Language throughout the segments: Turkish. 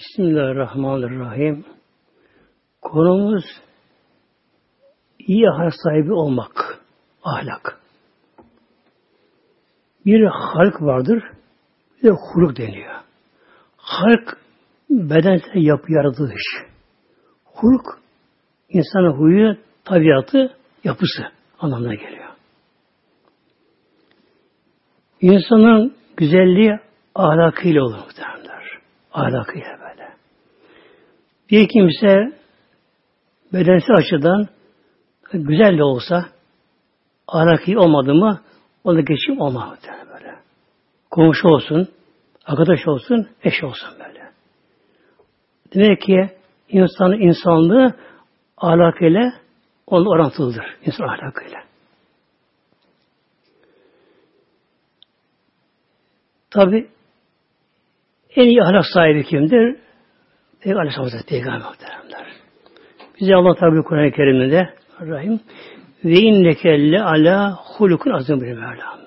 Bismillahirrahmanirrahim. Konumuz iyi ahlak sahibi olmak. Ahlak. Bir halk vardır, bir de huluk deniyor. Halk bedensel yapı yaratılış. Huluk insanın huyu, tabiatı, yapısı anlamına geliyor. İnsanın güzelliği ahlakıyla olur muhtemelenler. Ahlakıyla. Bir kimse bedensel açıdan güzel de olsa ahlaki olmadı mı onda geçim olmaz muhtemelen böyle. Komşu olsun, arkadaş olsun, eş olsun böyle. Demek ki insanın insanlığı ahlakıyla onun orantılıdır. İnsan ahlakıyla. Tabi en iyi ahlak sahibi kimdir? Peygamber Aleyhisselam Peygamber muhteremler. Bize Allah tabi Kur'an-ı Kerim'de Rahim ve inneke le ala hulukun azim bir Mevlam.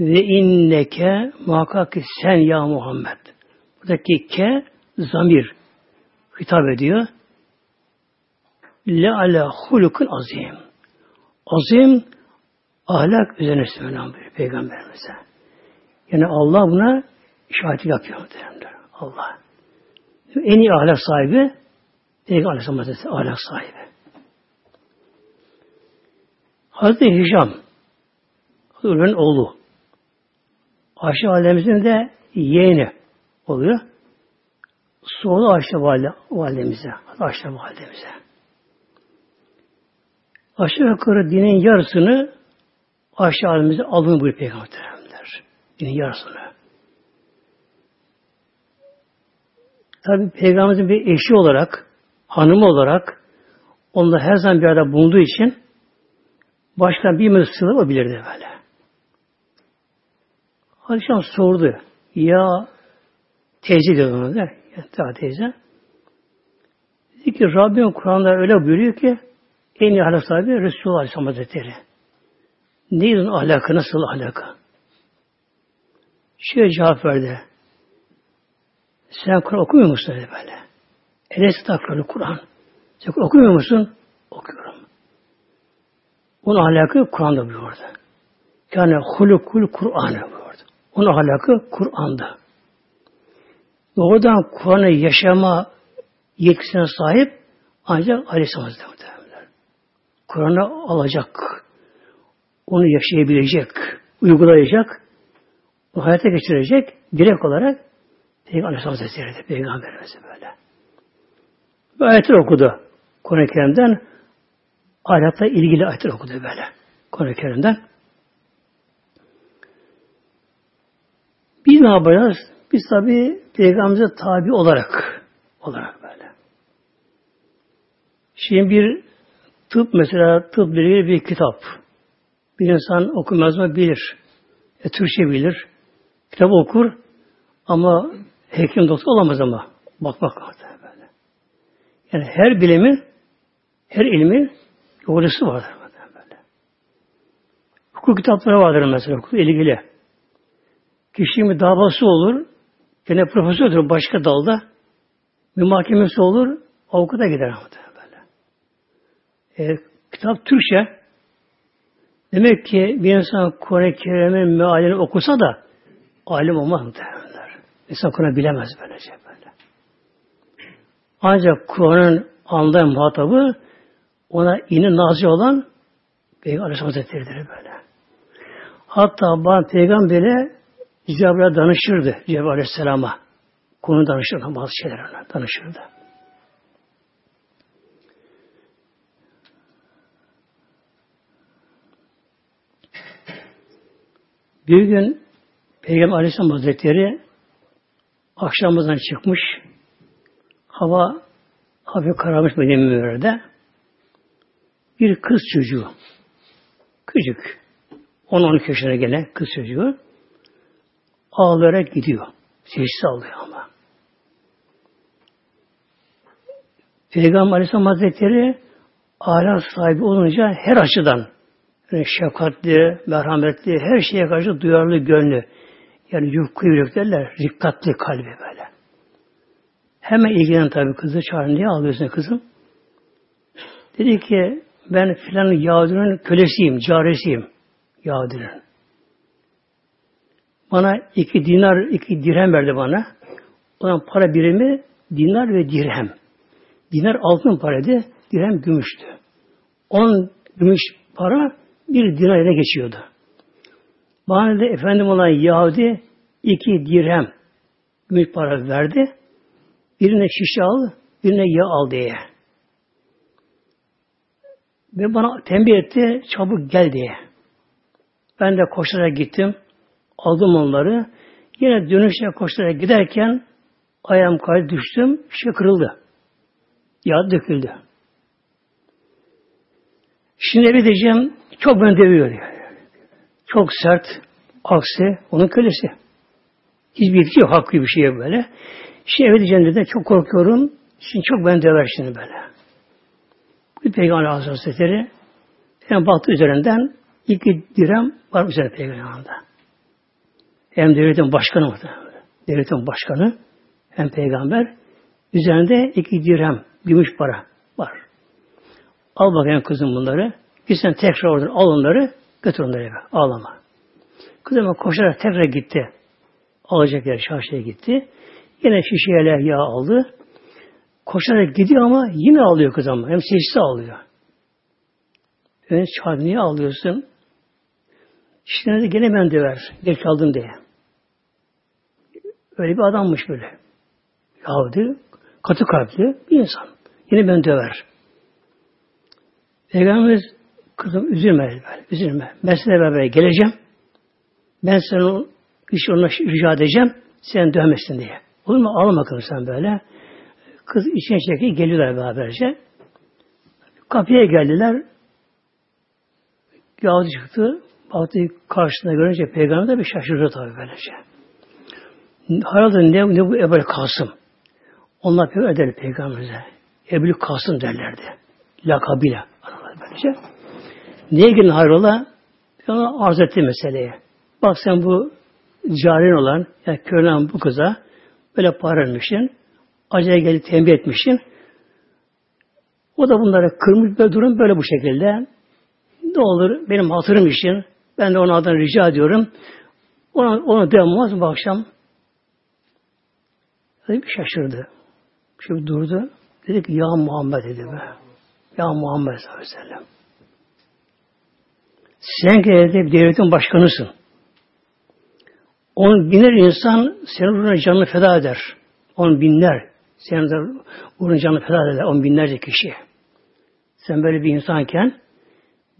Ve inneke muhakkak ki sen ya Muhammed. Buradaki ke zamir hitap ediyor. Le ala hulukun azim. Azim ahlak üzerine söylenen bir peygamberimize. Yani Allah buna şahitlik yapıyor muhtemelen. Allah. En iyi ahlak sahibi Peygamber Aleyhisselam Hazretleri ahlak sahibi. Hazreti Hişam Hürr'ün oğlu. Ayşe validemizin de yeğeni oluyor. Sonra Ayşe validemize. Ayşe validemize. Aşağı yukarı dinin yarısını Ayşe validemize alın buyuruyor Peygamber. Dinin yarısını. Tabi Peygamberimizin bir eşi olarak, hanımı olarak onunla her zaman bir arada bulunduğu için başka bir mısır o bilirdi böyle. Alişan sordu. Ya teyze dedi ona da. Ya teyze. Dedi ki Rabbim Kur'an'da öyle buyuruyor ki en iyi ahlak sahibi Resulullah Aleyhisselam Hazretleri. Neyin ahlakı, nasıl ahlakı? Şöyle cevap verdi. Sen Kur'an okumuyor musun dedi böyle. Enes takrarı Kur'an. Sen Kur'an okumuyor musun? Okuyorum. Onun ahlakı Kur'an'da buyurdu. Yani hulukul Kur'an'ı buyurdu. Onun ahlakı Kur'an'da. Doğrudan Kur'an'ı yaşama yetkisine sahip ancak Aleyhisselam Hazretleri. Kur'an'ı alacak. Onu yaşayabilecek, uygulayacak, hayata geçirecek direkt olarak Peygamber Aleyhisselam Hazretleri Peygamberimiz böyle. Bu ayetler okudu. Kur'an-ı Kerim'den ahlakla ilgili ayetler okudu böyle. Kur'an-ı Kerim'den. Biz ne yapacağız? Biz tabi Peygamberimize tabi olarak olarak böyle. Şimdi bir tıp mesela tıp bilgi bir kitap. Bir insan okumaz mı bilir. E, Türkçe bilir. Kitap okur ama hekim doktor olamaz ama. Bak bak böyle. Yani her bilimin her ilmin yolcusu vardır böyle. Hukuk kitapları vardır mesela hukuk ilgili. Kişinin bir davası olur, gene profesördür başka dalda, bir mahkemesi olur, avukata gider böyle. E, kitap Türkçe, demek ki bir insan Kur'an-ı mealini okusa da alim olmaz muhtemelenler. İnsan Kur'an bilemez böylece böyle. Ancak Kur'an'ın anlayan muhatabı ona inin nazı olan Peygamber Aleyhisselam Hazretleri'dir böyle. Hatta bazı peygambere Cebrail'e danışırdı Cebrail Aleyhisselam'a. Konu danışırdı bazı şeyler ona danışırdı. Bir gün Peygamber Aleyhisselam Hazretleri akşamımızdan çıkmış. Hava hafif kararmış Medine Bir kız çocuğu. Küçük. 10-12 yaşına gelen kız çocuğu ağlayarak gidiyor. Sessiz ağlıyor ama. Peygamber Aleyhisselam Hazretleri ahlak sahibi olunca her açıdan yani şefkatli, merhametli, her şeye karşı duyarlı gönlü. Yani yufku yürek derler, rikkatli kalbi böyle. Hemen ilgilenen tabi kızı çağırın. Niye ağlıyorsun kızım? Dedi ki ben filan Yahudi'nin kölesiyim, caresiyim. Yahudi'nin. Bana iki dinar, iki dirhem verdi bana. Onun para birimi dinar ve dirhem. Dinar altın paraydı, dirhem gümüştü. On gümüş para bir dinar ile geçiyordu. Bana da efendim olan Yahudi iki dirhem gümüş para verdi. Birine şişe al, birine yağ al diye. Ve bana tembih etti, çabuk gel diye. Ben de koşarak gittim, aldım onları. Yine dönüşe koşarak giderken ayağım kaydı düştüm, şişe kırıldı. Yağ döküldü. Şimdi eve diyeceğim, çok ben dövüyor yani. Çok sert, aksi, onun kölesi. Hiçbir yetki yok, hakkı bir şeye böyle. Şimdi eve diyeceğim dedi, çok korkuyorum. Şimdi çok ben döver şimdi böyle. Bir Peygamber Hazretleri hem baktı üzerinden iki direm var üzerinde Peygamber'de. Hem devletin başkanı mı? Devletin başkanı hem peygamber üzerinde iki dirhem gümüş para var. Al bakayım kızım bunları. Git sen tekrar oradan al onları götür onları eve. Ağlama. Kızım koşarak tekrar gitti. Alacak yer çarşıya gitti. Yine şişeyle yağ aldı. Koşarak gidiyor ama yine alıyor kız ama. Hem sessiz alıyor. Ben çağırdı. Niye ağlıyorsun? İşte de gene ben döver. Geç kaldım diye. Öyle bir adammış böyle. Yahudi, katı kalpli bir insan. Yine ben döver. Peygamberimiz kızım üzülme böyle, üzülme. Ben sizinle beraber geleceğim. Ben sana iş onunla rica edeceğim. Sen dövmesin diye. Olur mu? Ağlama bakalım sen böyle. Kız içine çekip geliyorlar beraberce. Kapıya geldiler. Yahudi çıktı. Baktı karşısında görünce peygamber de bir şaşırdı tabi böylece. Herhalde ne, ne bu Ebul Kasım? Onlar pek eder peygamberimize. Ebul Kasım derlerdi. Lakabıyla. Böylece. Niye gelin hayrola? Ona arz etti meseleyi. Bak sen bu carin olan, yani kölen bu kıza böyle para vermişsin. Acele geldi tembih etmişsin. O da bunları kırmış böyle durum böyle bu şekilde. Ne olur benim hatırım için ben de ona adına rica ediyorum. Ona, ona devamaz bu akşam. Bir şaşırdı. Şimdi durdu. Dedi ki ya Muhammed dedi be. Ya Muhammed sallallahu aleyhi ve sellem. Sen ki dedi, devletin başkanısın. On binler insan senin uğruna canını feda eder. On binler. Senin uğruna canını feda eder. On binlerce kişi. Sen böyle bir insanken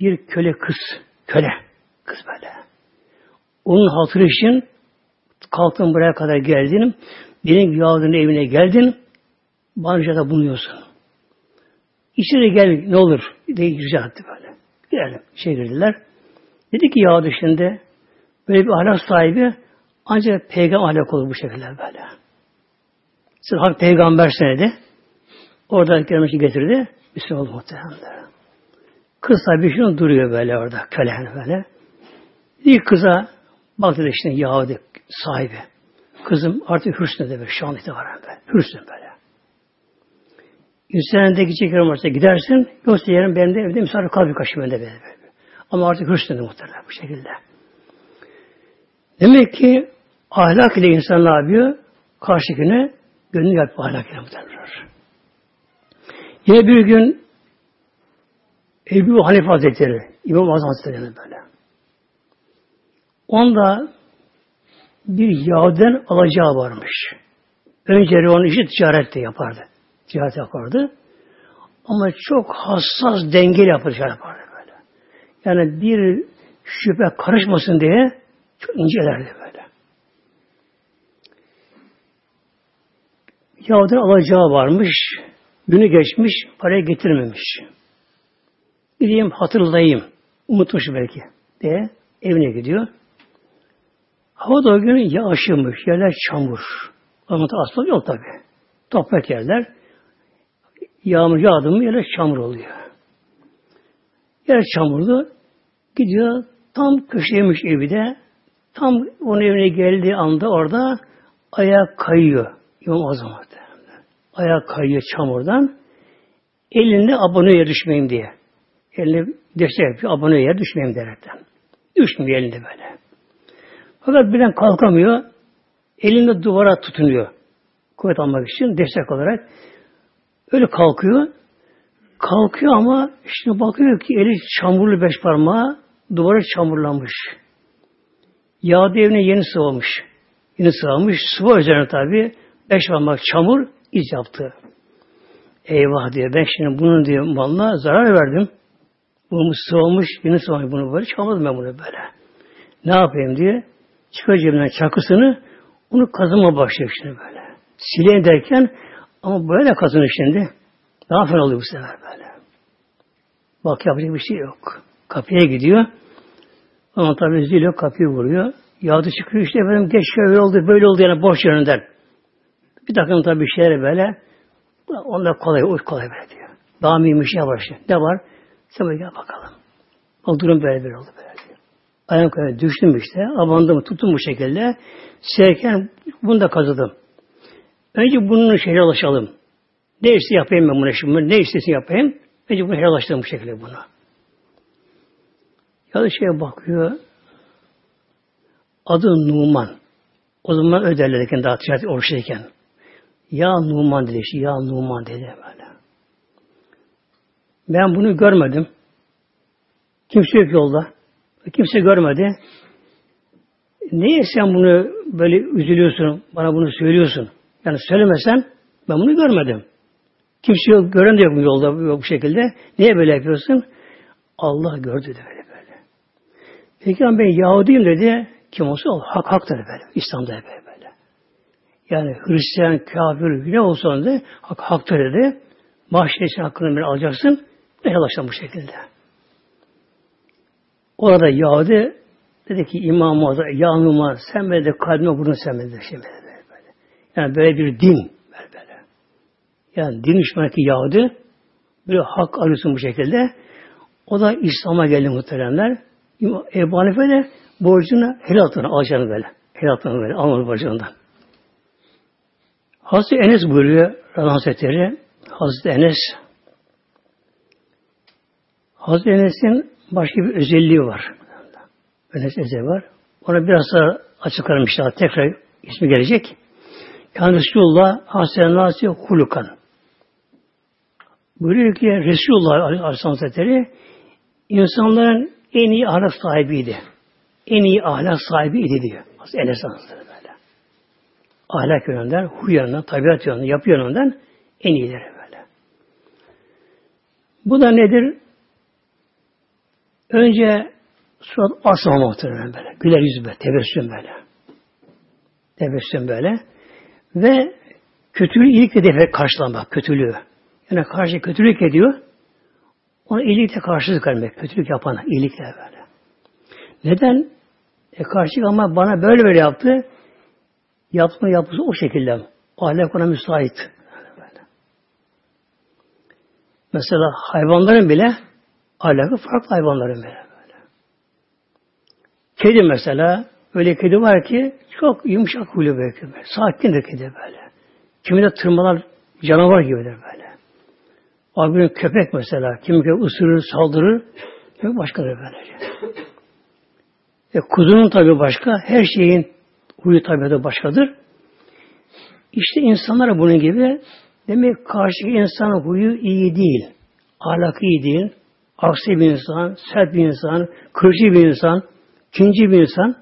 bir köle kız, köle kız böyle. Onun hatırı için kalktın buraya kadar geldin. Benim Yahudi'nin evine geldin. Bana ricada bulunuyorsun. İçeri gel ne olur diye rica etti böyle. Girelim. Şey girdiler. Dedi ki Yahudi şimdi böyle bir ahlak sahibi ancak peygamber ahlak olur bu şekilde böyle. Sen hak peygamber senedi. Orada gelmişi getirdi. Müslüman oldu muhtemelen. Kız tabi şunu duruyor böyle orada. Kölen böyle. Bir kıza baktı da işte Yahudi sahibi. Kızım artık hürsün de böyle. Şu an itibaren böyle. Hürsün böyle. Üstlerinde gidecek yerim varsa gidersin. Yoksa yarın benim de evde misafir kal birkaç gün böyle, böyle. Ama artık de muhtemelen bu şekilde. Demek ki ahlak ile insan ne yapıyor? Karşıkine gönlü yapıyor ahlak ile muhtemelen. Yine bir gün Ebu Hanife Hazretleri, İmam Azam Hazretleri böyle. Onda bir Yahudiden alacağı varmış. Önce onun işi ticaret de yapardı. Ticaret yapardı. Ama çok hassas dengeli yapardı, yapardı. Yani bir şüphe karışmasın diye çok incelerdi böyle. Yahudiden alacağı varmış. Günü geçmiş, parayı getirmemiş. Gideyim hatırlayayım. Unutmuş belki diye evine gidiyor. Hava da o gün yağışmış, yerler çamur. Ama asfalt yok tabi. Toprak yerler. Yağmur yağdı mı yerler çamur oluyor. Yer çamurlu. Gidiyor tam köşeymiş evi de tam onun evine geldiği anda orada ayağa kayıyor. İmam Azam Ayağı kayıyor çamurdan. Elinde abone yer düşmeyeyim diye. Elini destek yapıyor. Abone yer düşmeyeyim derekten. Düşmüyor elinde böyle. Fakat birden kalkamıyor. Elinde duvara tutunuyor. Kuvvet almak için destek olarak. Öyle kalkıyor. Kalkıyor ama şimdi bakıyor ki eli çamurlu beş parmağı duvara çamurlanmış. Yağ evine yeni sıvamış. Yeni sıvamış. Sıva üzerine tabi beş parmak çamur iz yaptı. Eyvah diyor. Ben şimdi bunun diyor malına zarar verdim. Bunu sıvamış, yeni sıvamış bunu böyle. Çalmadım ben bunu böyle. Ne yapayım diye. Çıkar cebinden çakısını onu kazıma başlıyor şimdi böyle. Sileyim derken ama böyle kazınır şimdi. Daha fena oluyor bu sefer böyle. Bak yapacak bir şey yok. Kapıya gidiyor. Ama tabi üzülüyor, kapıyı vuruyor. Yağdı çıkıyor işte efendim geç öyle oldu, böyle oldu yani boş yönünden. Bir takım tabi şeyler böyle. Onlar kolay, o kolay böyle diyor. Daha mühim şey başlıyor. Ne var? Sen böyle gel bakalım. O durum böyle bir oldu böyle diyor. Ayağım kayıyor. Düştüm işte. Abandım, tuttum bu şekilde. Serken bunu da kazıdım. Önce bunun şehre ulaşalım. Ne iste yapayım ben bunu şimdi. Ne istesin yapayım. Önce bunu helallaştırdım bu şekilde bunu. Ya da şeye bakıyor. Adı Numan. O zaman öyle derlerken daha ticaret oruçtayken. Ya Numan dedi işte. Ya Numan dedi böyle. Ben bunu görmedim. Kimse yok yolda. Kimse görmedi. Niye sen bunu böyle üzülüyorsun, bana bunu söylüyorsun? Yani söylemesen ben bunu görmedim. Kimse yok, gören de yok yolda yok bu şekilde. Niye böyle yapıyorsun? Allah gördü de böyle böyle. Peki ben Yahudiyim dedi. Kim olsa o hak haktır böyle. İslam'da böyle böyle. Yani Hristiyan, kafir, ne olsa onda hak haktır dedi. Mahşer hakkını bir alacaksın. Ve helaştan bu şekilde. Orada Yahudi dedi ki İmam Muazza, ya Numan sen böyle de kalbime vurdun sen böyle de şey böyle. Yani böyle bir din. Yani din düşmanındaki Yahudi böyle hak arıyorsun bu şekilde. O da İslam'a geldi muhteremler. Ebu Hanife de borcunu helal altına alacağını böyle. Helal altına böyle almadı borcundan. Hazreti Enes buyuruyor Radhan Hazretleri. Hazreti Enes Hazreti Enes'in başka bir özelliği var. Enes özelliği var. Ona biraz daha açıklarım inşallah. Tekrar ismi gelecek. Yani Resulullah Hasen Nasi Hulukan. Buyuruyor ki Resulullah Aleyhisselam Hazretleri insanların en iyi ahlak sahibiydi. En iyi ahlak sahibiydi diyor. Enes Hazretleri böyle. Ahlak yönünden, huy yönünden, tabiat yönünden, yapı yönünden en iyileri böyle. Bu da nedir? Önce surat asma muhtemelen böyle. Güler yüz böyle. Tebessüm böyle. Tebessüm böyle. Ve kötülüğü iyilikle defa karşılamak. Kötülüğü. Yani karşı kötülük ediyor. Ona iyilikle karşılık vermek. Kötülük yapana iyilikle böyle. Neden? E karşı ama bana böyle böyle yaptı. Yapma yapısı o şekilde. Ahlak ona müsait. Böyle. Mesela hayvanların bile ahlakı farklı hayvanların bile. Böyle. Kedi mesela öyle kedi var ki çok yumuşak huylu böyle. böyle. Sakindir kedi böyle. Kimi de tırmalar canavar gibidir böyle. Abinin köpek mesela. Kimi köpek ısırır, saldırır. Köpek başkadır böylece. E, kuzunun tabi başka. Her şeyin huyu tabi de başkadır. İşte insanlar bunun gibi demek karşı insanın huyu iyi değil. Ahlakı iyi değil aksi bir insan, sert bir insan, kırıcı bir insan, kinci bir insan.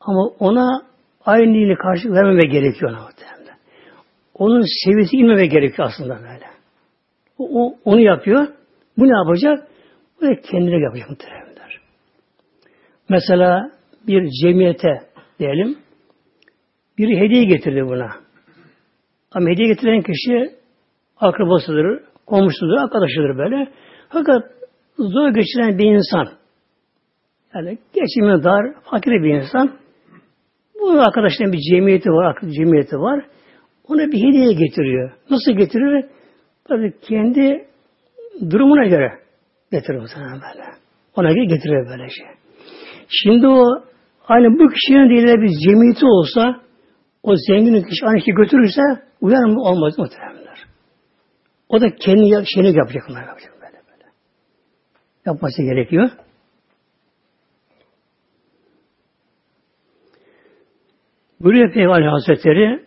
Ama ona aynı ile karşı vermeme gerekiyor ona. Onun seviyesi inmeme gerekiyor aslında böyle. O, onu yapıyor. Bu ne yapacak? Bu da kendine yapacak muhtemelen. Mesela bir cemiyete diyelim bir hediye getirdi buna. Ama hediye getiren kişi akrabasıdır, komşusudur, arkadaşıdır böyle. Fakat zor geçiren bir insan, yani geçimi dar, fakir bir insan, bu arkadaşların bir cemiyeti var, cemiyeti var. Ona bir hediye getiriyor. Nasıl getiriyor? Tabii kendi durumuna göre getiriyor sana böyle. Ona göre getiriyor böyle şey. Şimdi o aynı bu kişinin değil bir cemiyeti olsa O zenginin kişi aynı kişi götürürse uyar mı? Olmaz muhtemelenler. O da kendi şeyini yapacak. Bunlar yapacak böyle böyle. Yapması gerekiyor. Buyuruyor Peygamber Hazretleri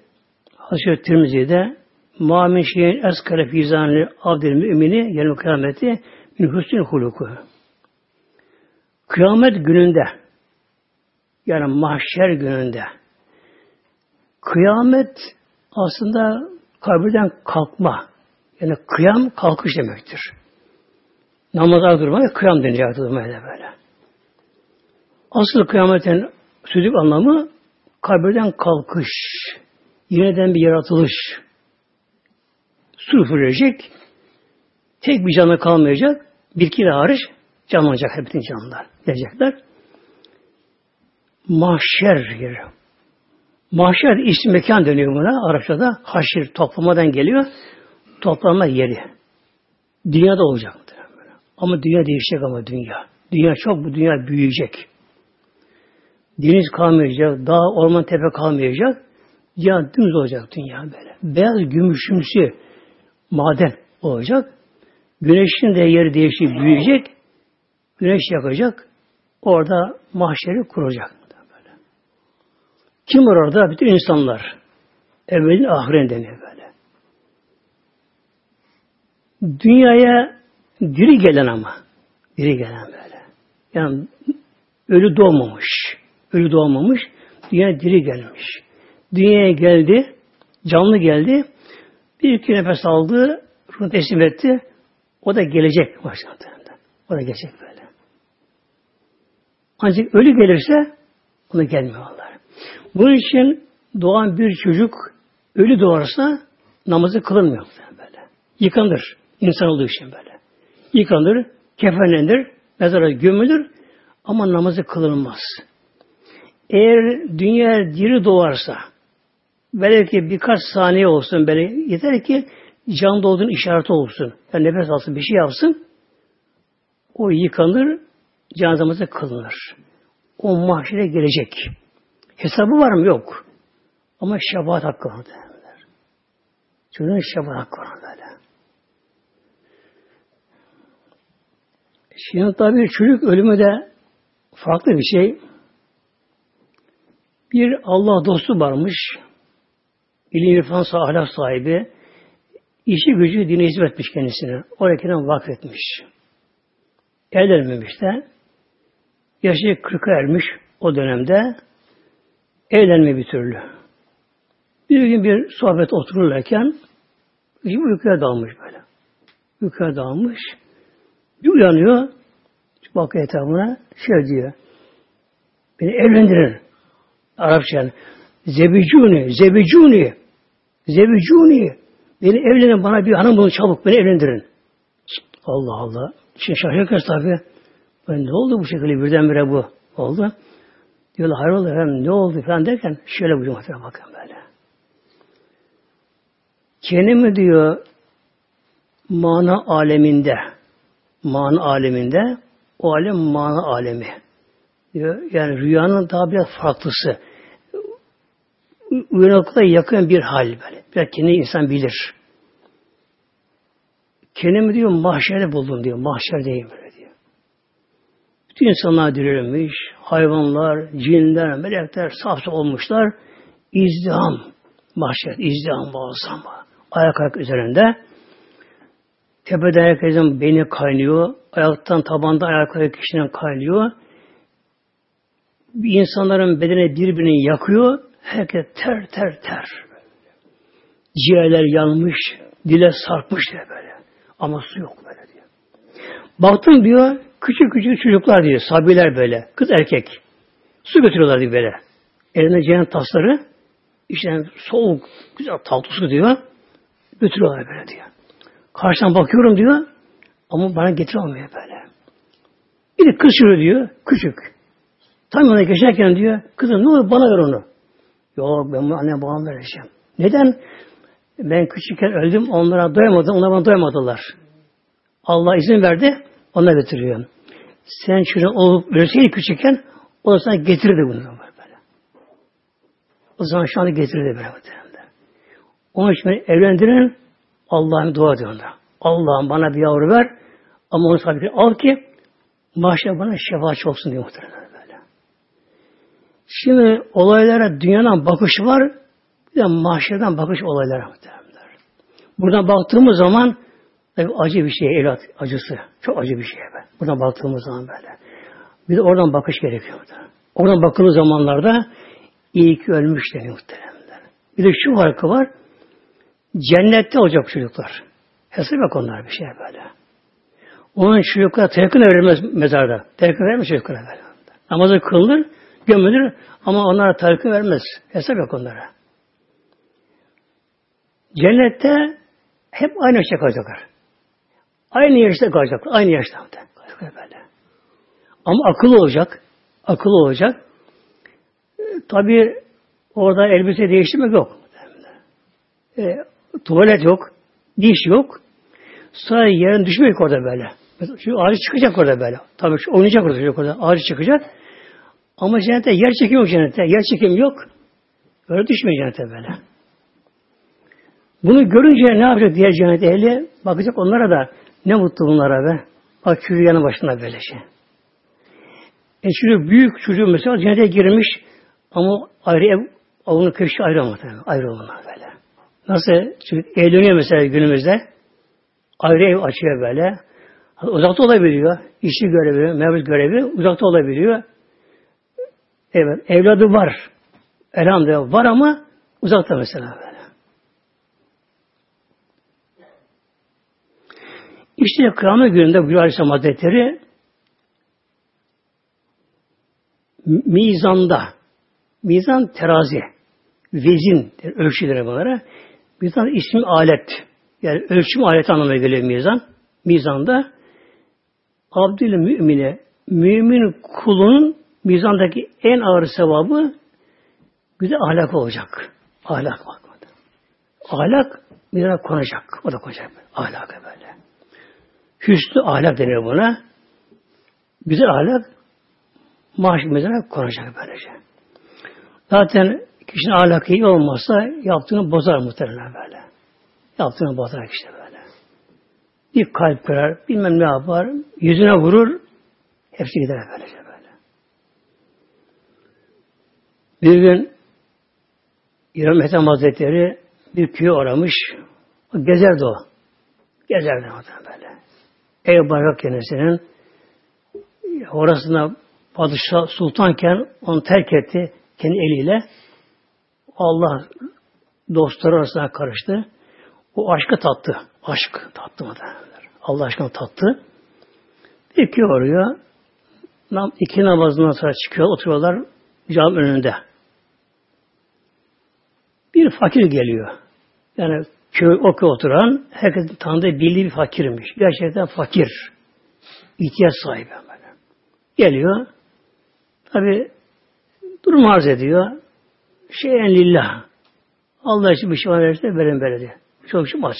Hazreti Tirmizi'de Muhammed şeyin eskare fizanı abdil mümini yarın kıyameti min hüsnü huluku. Kıyamet gününde yani mahşer gününde kıyamet aslında kabirden kalkma. Yani kıyam kalkış demektir. Namaza durmaya kıyam deniyor durmaya da böyle. Asıl kıyametin sözlük anlamı kabirden kalkış, yeniden bir yaratılış. Su üfürülecek, tek bir canlı kalmayacak, bir kere hariç canlanacak bütün canlılar. Gelecekler. Mahşer yeri. Mahşer isim mekan deniyor buna. Arapçada haşir toplamadan geliyor. Toplama yeri. Dünyada olacak. Ama dünya değişecek ama dünya. Dünya çok bu dünya büyüyecek. Deniz kalmayacak, dağ, orman, tepe kalmayacak. Ya dümdüz olacak dünya böyle. Beyaz gümüşümsü maden olacak. Güneşin de yeri değişik büyüyecek. Güneş yakacak. Orada mahşeri kuracak. Böyle. Kim var orada? Bütün insanlar. Evvelin ahiren deniyor böyle. Dünyaya diri gelen ama. Diri gelen böyle. Yani ölü doğmamış. Ölü doğmamış. Dünya diri gelmiş. Dünyaya geldi. Canlı geldi. Bir iki nefes aldı. Ruhunu teslim etti. O da gelecek başladı. O da gelecek böyle. Ancak ölü gelirse ona gelmiyorlar. Bunun için doğan bir çocuk ölü doğarsa namazı kılınmıyor böyle. Yıkanır. insan olduğu için böyle. Yıkanır, kefenlenir, mezara gömülür ama namazı kılınmaz. Eğer dünya diri doğarsa belki birkaç saniye olsun böyle yeter ki can olduğunun işareti olsun. Yani nefes alsın bir şey yapsın. O yıkanır, cenazemize kılınır. O mahşere gelecek. Hesabı var mı? Yok. Ama şefaat hakkı var. Çocuğun şefaat hakkı var böyle. Şimdi tabi çocuk ölümü de farklı bir şey. Bir Allah dostu varmış. İlim irfan ahlak sahibi. işi gücü dine hizmet etmiş kendisine. Oraya vakfetmiş. Evlenmemiş de. Yaşı 40'a ermiş o dönemde. Evlenme bir türlü. Bir gün bir sohbet otururlarken uykuya dalmış böyle. Uykuya dalmış. Bir uyanıyor. Bakıyor etrafına. Şöyle diyor. Beni evlendirin. Arapça yani. Zebicuni, zebicuni, zebicuni. Beni evlenin bana bir hanım bulun çabuk. Beni evlendirin. Allah Allah. Şimdi şaşırıyor tabi. Ben ne oldu bu şekilde birdenbire bu oldu. Diyorlar hayrola efendim ne oldu falan derken şöyle bu muhtemelen bakın böyle. Kendimi diyor mana aleminde mana aleminde o alem mana alemi. Diyor. Yani rüyanın daha biraz farklısı. Uyanıklığa yakın bir hal böyle. Biraz kendi insan bilir. Kendimi diyor mahşerde buldum diyor. Mahşerdeyim böyle diyor. Bütün insanlar dirilmiş. Hayvanlar, cinler, melekler safsa olmuşlar. İzdiham. Mahşer, izdiham muazzam. Ayak ayak üzerinde. Tepeden herkesin beyni kaynıyor. Ayaktan tabanda ayakları kişinin kaynıyor. Bir insanların bedeni birbirini yakıyor. Herkes ter ter ter. Ciğerler yanmış, dile sarkmış diye böyle. Ama su yok böyle diyor. Baktım diyor, küçük küçük çocuklar diyor, sabiler böyle, kız erkek. Su götürüyorlar diyor böyle. Elinde cehennem tasları, işte soğuk, güzel tatlı su diyor, götürüyorlar böyle diyor. Karşıdan bakıyorum diyor. Ama bana getiremiyor böyle. Bir de kız diyor. Küçük. Tam ona geçerken diyor. Kızım ne olur bana ver onu. Yok ben bunu annem babam vereceğim. Neden? Ben küçükken öldüm. Onlara doyamadım. Onlar bana doyamadılar. Allah izin verdi. Ona götürüyor. Sen şunu olup ölseydi küçükken o sana getirirdi bunu. Böyle. O zaman şu anda getirildi böyle. Onun için beni evlendirin Allah'ım dua ediyorlar. Allah'ım bana bir yavru ver ama onu ki al ki mahşer bana şefaatçi olsun diye muhtemelen. Şimdi olaylara dünyanın bakışı var bir de mahşerden bakış olaylara muhtemelen. Buradan baktığımız zaman tabii acı bir şey evlat acısı. Çok acı bir şey. Be. Buradan baktığımız zaman böyle. Bir de oradan bakış gerekiyor. Oradan bakıldığı zamanlarda iyi ki ölmüş deniyor muhteremler. Bir de şu farkı var. Cennette olacak çocuklar. Hesap yok onlar bir şey böyle. Onun çocuklar teyakkın verilmez mezarda. Teyakkın vermez çocuklara böyle. Namazı kılınır, gömülür ama onlara teyakkın vermez. Hesap yok onlara. Cennette hep aynı yaşta kalacaklar. Aynı yaşta kalacaklar. Aynı yaşta. Böyle. Ama akıllı olacak. Akıllı olacak. E, Tabi orada elbise değiştirmek yok. E, tuvalet yok. Diş yok. Sadece yerin düşmeyecek orada böyle. Şu ağacı çıkacak orada böyle. Tabii şu oynayacak orada orada. Ağacı çıkacak. Ama cennette yer çekimi yok cennette. Yer çekimi yok. Öyle düşmeyecek cennette böyle. Bunu görünce ne yapacak diğer cennet ehli? Bakacak onlara da ne mutlu bunlara be. Bak çocuğu yanı başında böyle şey. E şimdi büyük çocuğu mesela cennete girmiş ama ayrı ev, avunu köşkü ayrı olmadı. Ayrı olmadı böyle. Nasıl? Çocuk evleniyor mesela günümüzde. Ayrı ev açıyor böyle. Uzakta olabiliyor. İşçi görevi, mevcut görevi uzakta olabiliyor. Evet, evladı var. Elhamdülillah var ama uzakta mesela böyle. İşte kıyamet gününde buyuruyor Aleyhisselam Hazretleri mizanda mizan terazi vezin ölçüleri bunlara mizan ismi alet yani ölçüm aleti anlamına geliyor mizan mizanda abdül mümine mümin kulunun mizandaki en ağır sevabı güzel ahlak olacak. Ahlak bakmadı. Ahlak mizana konacak. O da konacak. Ahlakı böyle. Hüsnü ahlak denir buna. Güzel ahlak maaş mezara konacak böylece. Zaten kişinin ahlakı iyi olmazsa yaptığını bozar muhtemelen böyle. Yaptığını bozar işte böyle. Bir kalp kırar, bilmem ne yapar, yüzüne vurur, hepsi gider böylece böyle. Bir gün İran Ethem Hazretleri bir köyü aramış, gezerdi o. Gezerdi o böyle. Ev bayrak kendisinin orasında padişah sultanken onu terk etti kendi eliyle. Allah dostları arasına karıştı. O aşkı tattı. Aşk tattı mı derler. Allah aşkını tattı. Peki oraya iki namazından sonra çıkıyor, oturuyorlar cam önünde. Bir fakir geliyor. Yani köy, o köy oturan herkesin tanıdığı bildiği bir fakirmiş. Gerçekten fakir. İhtiyaç sahibi böyle. Geliyor. Tabi durum arz ediyor. Şeyen lillah. Allah için bir şey verirse verin böyle diyor. Çok şey aç.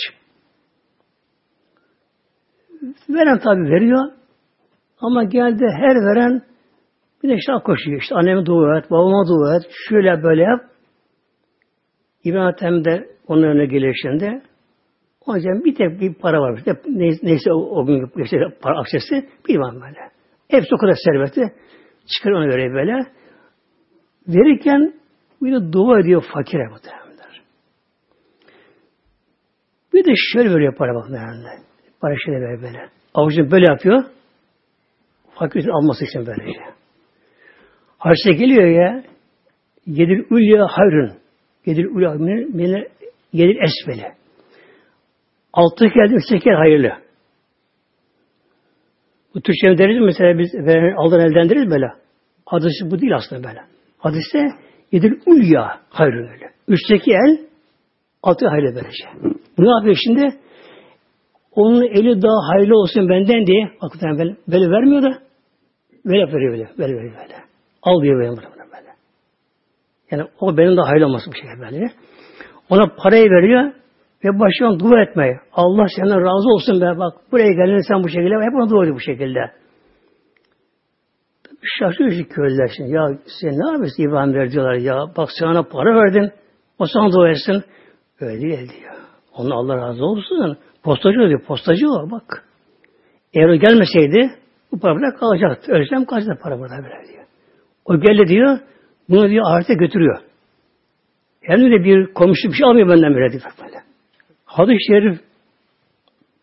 Veren tabi veriyor. Ama geldi her veren bir de işte koşuyor. İşte anneme dua et, babama dua et, şöyle böyle yap. İbrahim de onun önüne geliyor şimdi. O yüzden bir tek bir para var. Neyse o, o gün işte para akçesi bir var böyle. Hepsi o kadar serveti. Çıkar onu veriyor böyle. Verirken de dua ediyor fakire bu muhtemelenler. Bir de şöyle veriyor para bak muhtemelenler. Para şöyle veriyor böyle. Avucunu böyle yapıyor. Fakirin alması için böylece. Harçta geliyor ya yedir ulya hayrın. Yedir ulya mine yedir esfeli. Alttaki elde üstteki hayırlı. Bu Türkçe deriz mesela biz aldan elden deriz böyle. Hadisi bu değil aslında böyle. Hadiste yedir ulya hayrın öyle. Üstteki el altı hayırlı böylece. Bu ne yapıyor şimdi? Onun eli daha hayırlı olsun benden diye hakikaten böyle, böyle vermiyor da böyle veriyor böyle. Böyle veriyor böyle. Al diyor böyle. böyle. Yani o benim de hayırlı olması bu şekilde böyle. Ona parayı veriyor ve başlıyor dua etmeye. Allah senden razı olsun be bak buraya geldin sen bu şekilde hep ona dua ediyor bu şekilde. Şaşırıyor ki köylüler şimdi. Ya sen ne yapıyorsun İbrahim ver diyorlar ya. Bak sana para verdin. O sana dua etsin. Öyle değil diyor. Onun Allah razı olsun. Postacı diyor. Postacı o bak. Eğer o gelmeseydi bu para burada kalacaktı. Ölsem kaçtı para burada böyle diyor. O geldi diyor. Bunu diyor ahirete götürüyor. Hem de bir komşu bir şey almıyor benden böyle diyor böyle. Hadis-i Şerif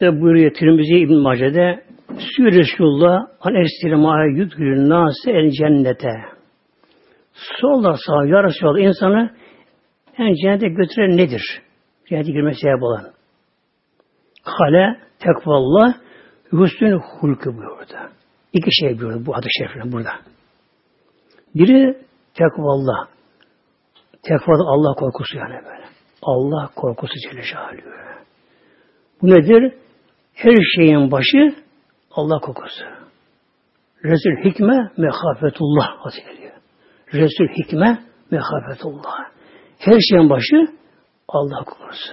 de buyuruyor Tirmizi İbn Mace'de Sü Resulullah an estir ma'a yudhülün nase el cennete. Solda sağ ya Resulallah insanı en cennete götüren nedir? Cennete girmeye sebep olan. Hale, tekvallah, hüsnün hulkü buyurdu. İki şey buyurdu bu adı şerifinde burada. Biri tekvallah. Tekva Allah korkusu yani böyle. Allah korkusu Celle Şahalü. Bu nedir? Her şeyin başı Allah korkusu. Resul hikme mehafetullah hazırlıyor. Resul hikme mehafetullah. Her şeyin başı Allah korkusu.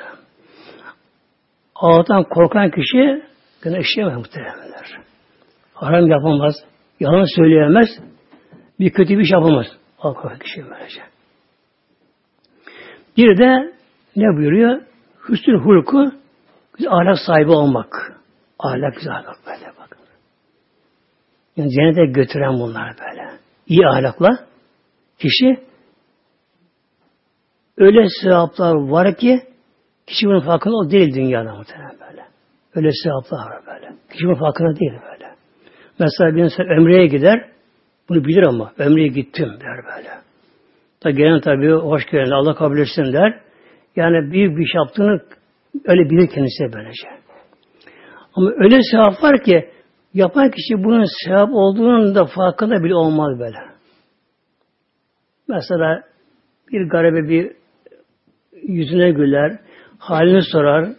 Allah'tan korkan kişi günah işleyemez muhtemelenler. Haram yapamaz, yalan söyleyemez, bir kötü bir şey yapamaz. Korkan kişi böylece. Bir de ne buyuruyor? Hüsnü hulku ahlak sahibi olmak. Ahlak güzel ahlak böyle bak. Yani cennete götüren bunlar böyle. İyi ahlakla kişi öyle sevaplar var ki kişi bunun farkında o değil dünyada muhtemelen böyle. Öyle sevaplar var böyle. Kişi bunun farkında değil böyle. Mesela bir insan ömreye gider, bunu bilir ama ömreye gittim der böyle. Da gelen tabii hoş geldin Allah kabul etsin der. Yani büyük bir şey yaptığını öyle bilir kendisi böylece. Ama öyle sevap var ki yapan kişi bunun sevap olduğunun da farkında bile olmaz böyle. Mesela bir garibe bir yüzüne güler, halini sorar,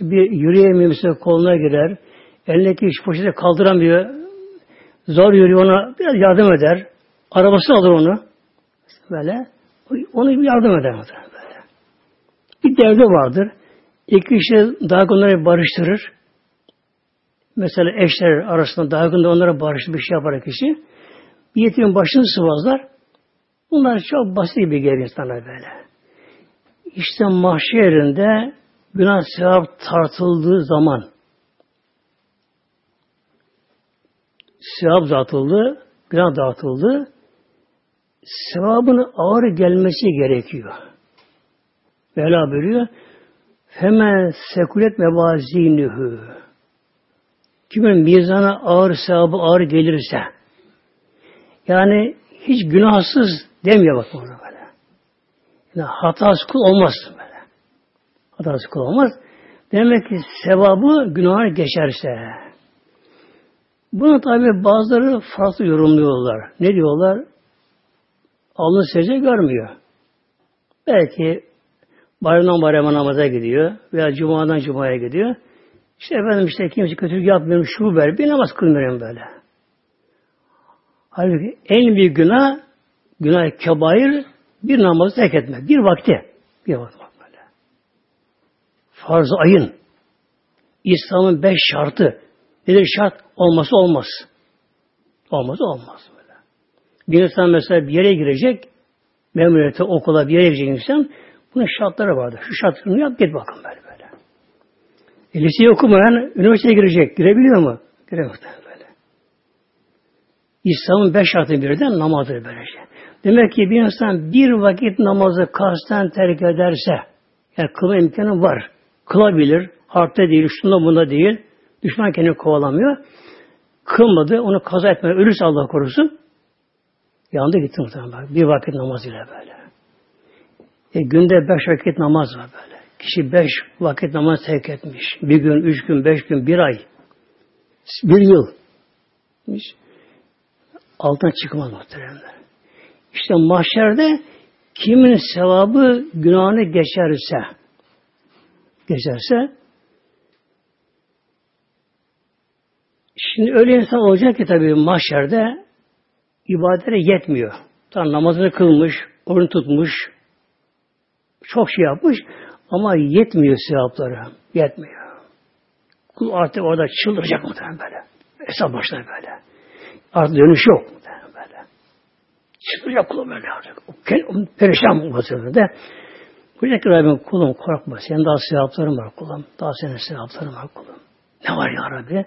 bir yürüyemiyor koluna girer, elindeki iş poşeti kaldıramıyor, zor yürüyor ona biraz yardım eder, arabası alır onu, böyle, onu yardım eder. Böyle. Bir derdi vardır, iki kişi daha onları barıştırır, mesela eşler arasında daha onlara barıştırır bir şey yapar kişi, bir yetimin başını sıvazlar, bunlar çok basit bir gelir insanlar böyle. İşte mahşerinde günah sevap tartıldığı zaman sevap dağıtıldı, günah dağıtıldı, sevabın ağır gelmesi gerekiyor. Mevla buyuruyor, hemen sekulet mevazinühü. Kimin mizana ağır sevabı ağır gelirse, yani hiç günahsız demiyor bak ona böyle. Yani hatasız kul olmaz böyle. Hatasız kul olmaz. Demek ki sevabı günahına geçerse. Bunu tabi bazıları farklı yorumluyorlar. Ne diyorlar? Alnı secde görmüyor. Belki bayramdan bayrama namaza gidiyor veya cumadan cumaya gidiyor. İşte efendim işte kimse kötülük yapmıyorum, şu ver, bir namaz kılmıyorum böyle. Halbuki en büyük günah, günah kebair, bir namazı terk etmek. Bir vakti. Bir vakti böyle. farz ayın. İslam'ın beş şartı. Nedir şart? Olması olmaz. Olması olmaz böyle. Bir insan mesela bir yere girecek, memuriyete, okula bir yere girecek insan, bunun şartları vardır. Şu şartlarını yap, git bakın böyle böyle. E, liseyi okumayan üniversiteye girecek. Girebiliyor mu? Giremez böyle. İslam'ın beş şartı birden namazdır böylece. Demek ki bir insan bir vakit namazı kasten terk ederse, yani kılma imkanı var. Kılabilir. Harpte değil, şunda bunda değil. Düşman kendini kovalamıyor. Kılmadı, onu kaza etmeye ölürse Allah korusun. Yanında gitti muhtemelen. Bir vakit namaz ile böyle. E, günde beş vakit namaz var böyle. Kişi beş vakit namaz terk etmiş. Bir gün, üç gün, beş gün, bir ay. Bir yıl. Altına çıkmaz muhtemelen. İşte mahşerde kimin sevabı günahını geçerse geçerse şimdi öyle insan olacak ki tabii mahşerde ibadete yetmiyor. Tam namazını kılmış, oruç tutmuş, çok şey yapmış ama yetmiyor sevapları. Yetmiyor. Kul artık orada çıldıracak muhtemelen böyle. Hesap başlar böyle. Artık dönüş yok muhtemelen böyle. Çıldıracak kulum böyle olacak. Perişan bu vaziyette. Buyacak ki Rabbim kulum korkma. Senin daha sevapların var kulum. Daha senin sevapların var kulum. Ne var ya Rabbi?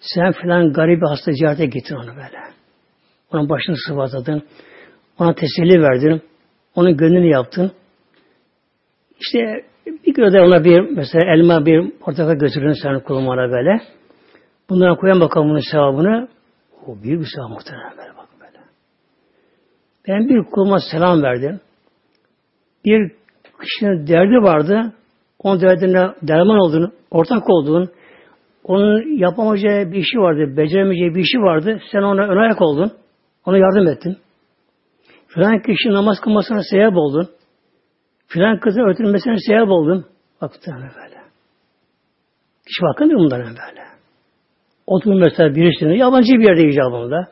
Sen filan garip bir hasta ziyarete gittin onu böyle. Onun başını sıvazladın. Ona teselli verdin. Onun gönlünü yaptın. İşte bir göre ona bir mesela elma bir portakal götürdün sen kulumana böyle. Bunlara koyan bakalım bunun sevabını. O büyük bir sevap muhtemelen böyle bak böyle. Ben bir kuluma selam verdim. Bir kişinin derdi vardı. Onun derdine derman olduğunu, ortak olduğunu, onun yapamayacağı bir işi vardı, beceremeyeceği bir işi vardı. Sen ona ön ayak oldun. Ona yardım ettin. Filan kişi namaz kılmasına sebep oldun. Filan kızın örtülmesine sebep oldun. Bak böyle. Hiç bakın bunlara böyle. Oturun mesela birisinin yabancı bir yerde icabında.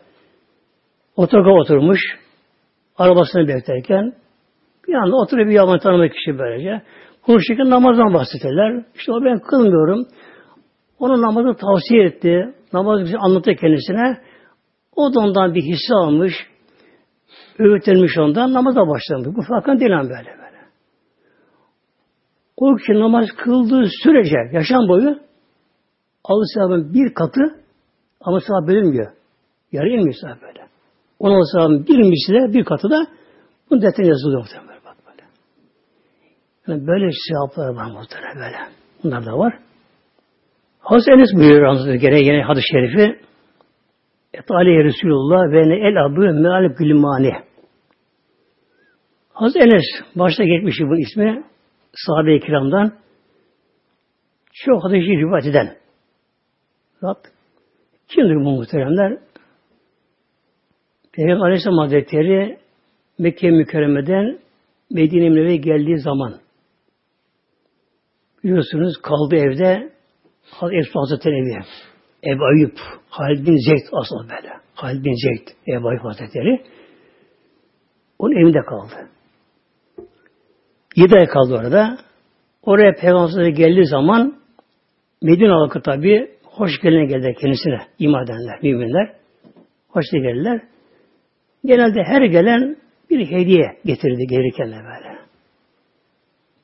Otoga oturmuş. Arabasını beklerken bir anda oturuyor bir yabancı tanımak kişi böylece. Konuşurken namazdan bahsederler. İşte o ben kılmıyorum. Onun namazı tavsiye etti. Namazı anlattı kendisine. O da ondan bir hisse almış. Öğütlenmiş ondan. Namaza başlamış. Bu farkın değil böyle böyle. O kişi namaz kıldığı sürece yaşam boyu Allah sevabın bir katı ama sevap bölünmüyor. Yarı inmiyor sevap böyle. Onun sevabın bir misli bir katı da bunun detayı yazılıyor muhtemelen. Bak böyle. Yani böyle sevaplar var muhtemelen böyle. Bunlar da var. Hazreti Enes buyuruyor gene yine hadis-i şerifi Etali Resulullah ve ne el abu meal gülmani. Hazreti Enes başta geçmiş bu ismi sahabe-i kiramdan çok hadisi rivayet eden. Zat kimdir bu muhteremler? Peygamber Aleyhisselam Hazretleri Mekke mükerremeden Medine Münevve'ye geldiği zaman biliyorsunuz kaldı evde Hazreti Hazretleri evi. Ebu Ayyub, Halid bin Zeyd asıl böyle. Halid bin Zeyd, Ebu Ayyub Hazretleri. Onun evinde kaldı. Yedi ay kaldı orada. Oraya Peygamber geldiği zaman Medine halkı tabi hoş gelene geldi kendisine iman müminler. Hoş geldiler. Genelde her gelen bir hediye getirdi gelirken de böyle.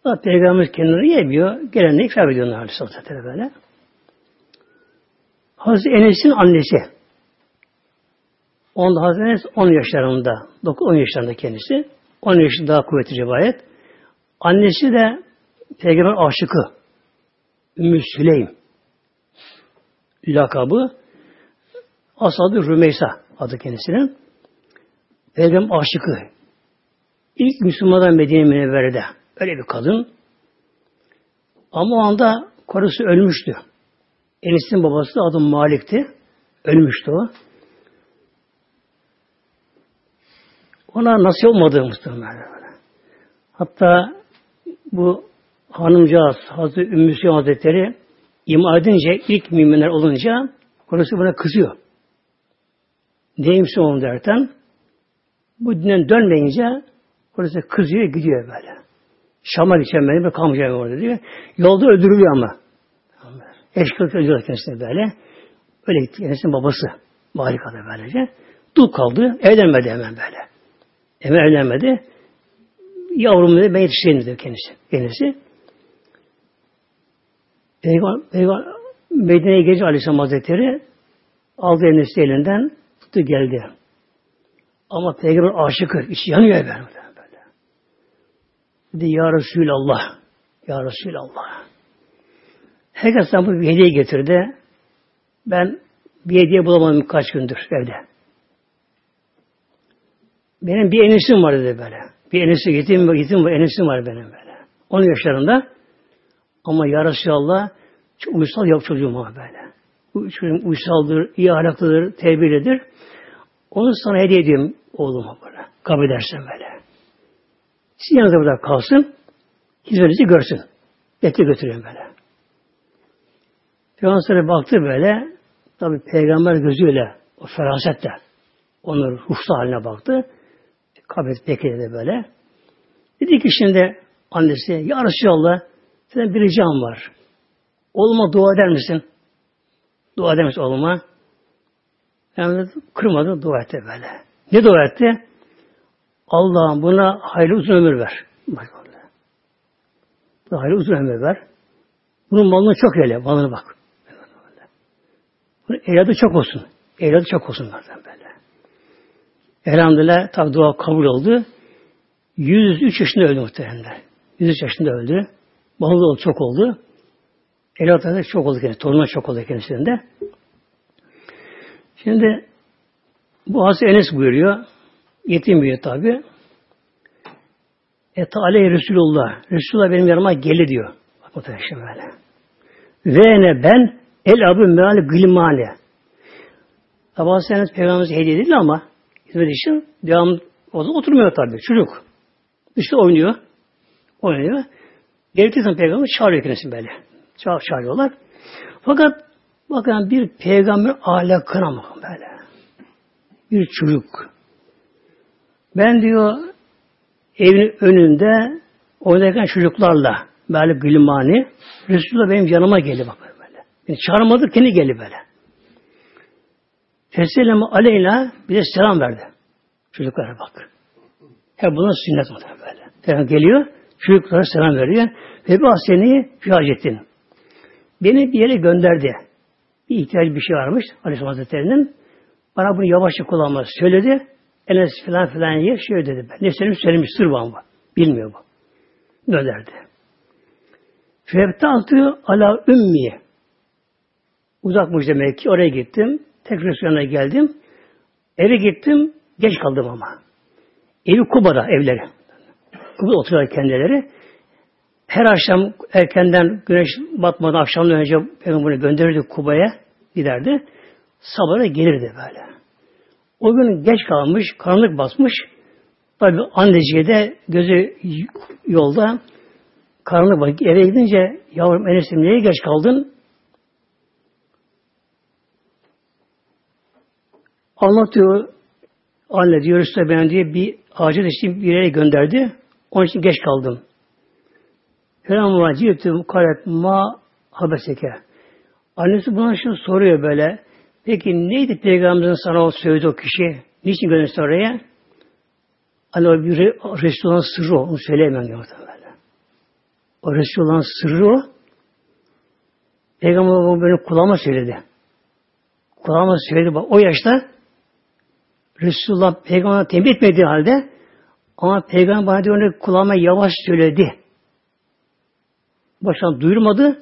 Ama Peygamberimiz kendini yemiyor. Gelenle ikram ediyorlar Aleyhisselatü böyle. Hazreti Enes'in annesi. Onda Hazreti Enes 10 yaşlarında. 9-10 yaşlarında kendisi. 10 yaşında daha kuvvetli rivayet. Annesi de Peygamber aşıkı. Ümmü Süleym. Lakabı Asad-ı Rümeysa adı kendisinin. Peygamber aşıkı. İlk Müslümanlar Medine Münevvere'de. Öyle bir kadın. Ama o anda karısı ölmüştü. Enes'in babası adı Malik'ti. Ölmüştü o. Ona nasıl olmadı muhtemelen. Hatta bu hanımcağız Hazreti Ümmü Hazretleri ima edince ilk müminler olunca orası buna kızıyor. Neymiş onu derken bu dinden dönmeyince orası kızıyor gidiyor böyle. Şam'a gideceğim benim kalmayacağım orada diyor. Yolda öldürülüyor ama. Eşkılık öldürüyor kendisine böyle. Öyle gitti. Kendisinin babası. Malik adı böylece. Dul kaldı. Evlenmedi hemen böyle. Hemen evlenmedi. Yavrum dedi ben yetiştireyim dedi kendisi. Kendisi. Peygamber, Peygamber Medine'ye gelince Aleyhisselam Hazretleri aldı endişesi elinden tuttu geldi. Ama Peygamber aşıkı. içi yanıyor böyle. böyle. Dedi Ya Resulallah. Ya Resulallah. Herkes sana bir hediye getirdi. Ben bir hediye bulamadım kaç gündür evde. Benim bir enisim var dedi böyle. Bir enisi yetim, yetim var, enisim var benim böyle. 10 yaşlarında. Ama ya Resulallah çok uysal yok çocuğum var böyle. Çocuğum uysaldır, iyi ahlaklıdır, terbiyelidir. Onu sana hediye ediyorum oğluma böyle. Kabul edersen böyle. Sizin yanınızda burada kalsın. Hizmetinizi görsün. Bekle götürüyorum böyle. Peygamber baktı böyle. Tabi peygamber gözüyle o ferasetle onun ruhsal haline baktı. Kabet bekledi böyle. Dedi ki şimdi annesi ya Resulallah senin bir ricam var. Oğluma dua eder misin? Dua eder misin oğluma? Yani kırmadı, dua etti böyle. Ne dua etti? Allah'ım buna hayırlı uzun ömür ver. Bak Buna hayırlı uzun ömür ver. Bunun malını çok eyle. Malını bak. Bunun evladı çok olsun. Evladı çok olsun zaten böyle. Elhamdülillah tabi dua kabul oldu. 103 yaşında öldü muhteremler. 103 yaşında öldü. Malı çok oldu. Evlatları çok oldu kendisi. Torunlar çok oldu kendisinde. Şimdi bu Hazreti Enes buyuruyor. Yetim büyüyor tabi. Et aleyh Resulullah. Resulullah benim yanıma geli diyor. Bak muhtemelen böyle. Ve ne ben el abu meal gılmane. Hazreti Enes Peygamberimize hediye edildi ama hizmet için devam o da oturmuyor tabi. Çocuk. İşte oynuyor. Oynuyor. Gerekirse peygamber çağırıyor kendisini böyle. Çağır, çağırıyorlar. Fakat bakın bir peygamber ahlakına mı böyle. Bir çocuk. Ben diyor evin önünde oynarken çocuklarla böyle gülmani Resulullah benim yanıma geldi bak böyle. Beni çağırmadı kendi geldi böyle. Fesseleme aleyna bir de selam verdi. Çocuklara bak. Hep buna sünnet muhtemelen böyle. Peygamber geliyor, çocuklara selam veriyor. Ve bu seni fi Beni bir yere gönderdi. Bir ihtiyaç bir şey varmış Aleyhisselam Hazretleri'nin. Bana bunu yavaşça kullanması söyledi. Enes filan filan yer şöyle dedi. Ben. Ne söylemiş söylemiş sır bu ama. Bilmiyor bu. Gönderdi. Febtaltı ala ümmi. Uzakmış demek ki. Oraya gittim. Tekrar yanına geldim. Eve gittim. Geç kaldım ama. Evi Kuba'da evleri. Kuba'da oturuyorlar kendileri. Her akşam erkenden güneş batmadan akşamdan önce Peygamber'i gönderirdi Kuba'ya giderdi. Sabahına gelirdi böyle. O gün geç kalmış, karanlık basmış. Tabi anneciye de gözü yolda karanlık bak eve gidince yavrum Enes'im niye geç kaldın? Anlatıyor anne diyor işte ben diye bir acil için bir yere gönderdi. Onun için geç kaldım. Felamma cihetü kalet ma habeseke. Annesi buna şunu soruyor böyle. Peki neydi Peygamberimizin sana o söyledi o kişi? Niçin gönderdi oraya? Hani o bir Resulullah'ın sırrı o. Onu söyleyemem diyor böyle. O Resulullah'ın sırrı o. Peygamber o benim kulağıma söyledi. Kulağıma söyledi. Bak, o yaşta Resulullah Peygamber'e tembih etmediği halde ama Peygamber bana diyor kulağıma yavaş söyledi. Baştan duyurmadı.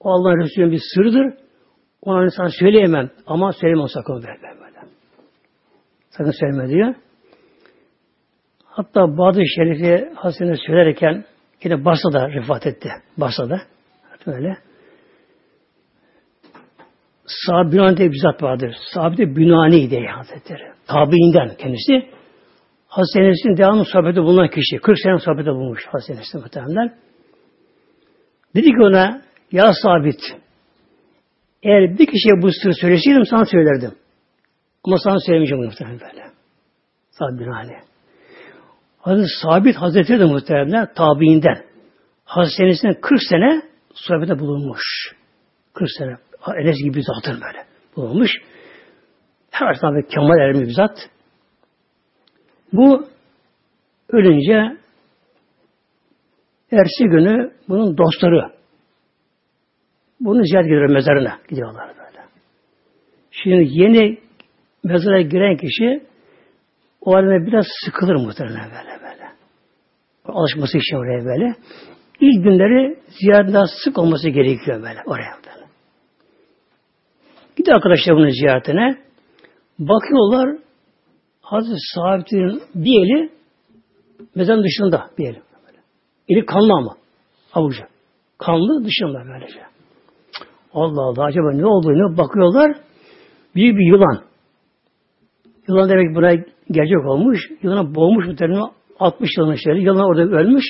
O Allah'ın Resulü'nün bir sırdır. Ona insan söyleyemem. Ama söyleme sakın böyle. böyle. Sakın söyleme diyor. Hatta Bahadır Şerif'i Hasan'ı söylerken yine Barsa'da rifat etti. Barsa'da. Öyle. Sahabe Bünani diye bir zat vardır. Sahabe de Bünani diye Hazretleri. Tabiinden kendisi. Hazreti Enes'in devamlı sohbeti bulunan kişi. 40 sene sohbeti bulmuş Hazreti Enes'in muhtemelen. Dedi ki ona ya sabit eğer bir kişiye bu sır söyleseydim sana söylerdim. Ama sana söylemeyeceğim muhtemelen böyle. Sabit bin Ali. Hazreti Sabit Hazretleri de muhtemelen tabiinden. Hazreti Enes'in 40 sene sohbete bulunmuş. 40 sene. Enes gibi zatın böyle bulunmuş. Her açıdan kemal ermiş bir zat. Bu ölünce ersi günü bunun dostları bunu ziyaret ediyor mezarına gidiyorlar böyle. Şimdi yeni mezara giren kişi o halde biraz sıkılır muhtemelen böyle böyle. Alışması için oraya böyle. İlk günleri ziyaretten sık olması gerekiyor böyle oraya. Gidiyor arkadaşlar bunun ziyaretine. Bakıyorlar Hazreti Sabit'in bir eli mezarın dışında bir eli. Eli kanlı ama. Avucu. Kanlı dışında böylece. Allah Allah acaba ne oldu ne bakıyorlar. Büyük bir yılan. Yılan demek buna gerçek olmuş. Yılana boğmuş muhtemelen 60 yılın şöyle. Yılan orada ölmüş.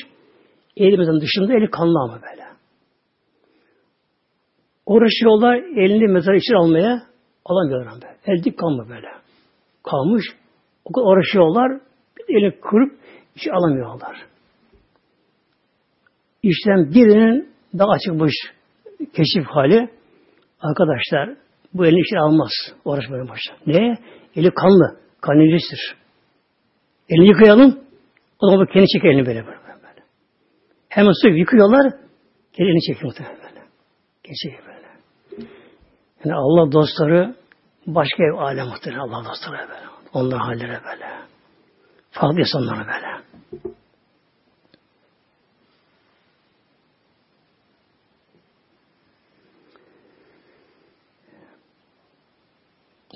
Elimizin dışında eli kanlı ama böyle. Uğraşıyorlar elini mezar içine almaya alamıyorlar böyle. El dik kalma böyle. Kalmış. O kadar uğraşıyorlar. Eli kırıp hiç alamıyorlar. İşten birinin daha açıkmış keşif hali arkadaşlar bu elini içine almaz. Uğraşmaya başlar. Ne? Eli kanlı. Kan. Elini yıkayalım. O zaman kendi çeker elini böyle böyle. böyle. Hemen su yıkıyorlar. Kendi elini çekiyor muhtemelen böyle. Kendi çekiyor böyle. Yani Allah dostları başka ev alem Allah dostları böyle. Onların halleri böyle. Farklı insanlar böyle.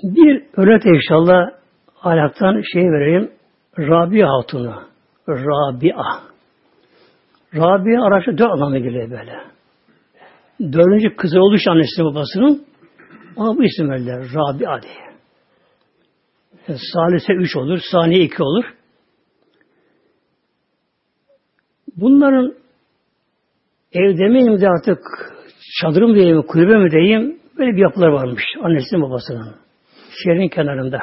Bir örnek inşallah ahlaktan şey vereyim. Rabia Hatun'u. Rabia. Rabia Arapça dört anlamı geliyor böyle. Dördüncü kızı oluş annesinin babasının ona bu isim verdiler. Rabia diye. Yani salise üç olur, saniye iki olur. Bunların ev demeyeyim de artık çadırım diyeyim, kulübe mi diyeyim, böyle bir yapılar varmış annesinin babasının. Şehrin kenarında.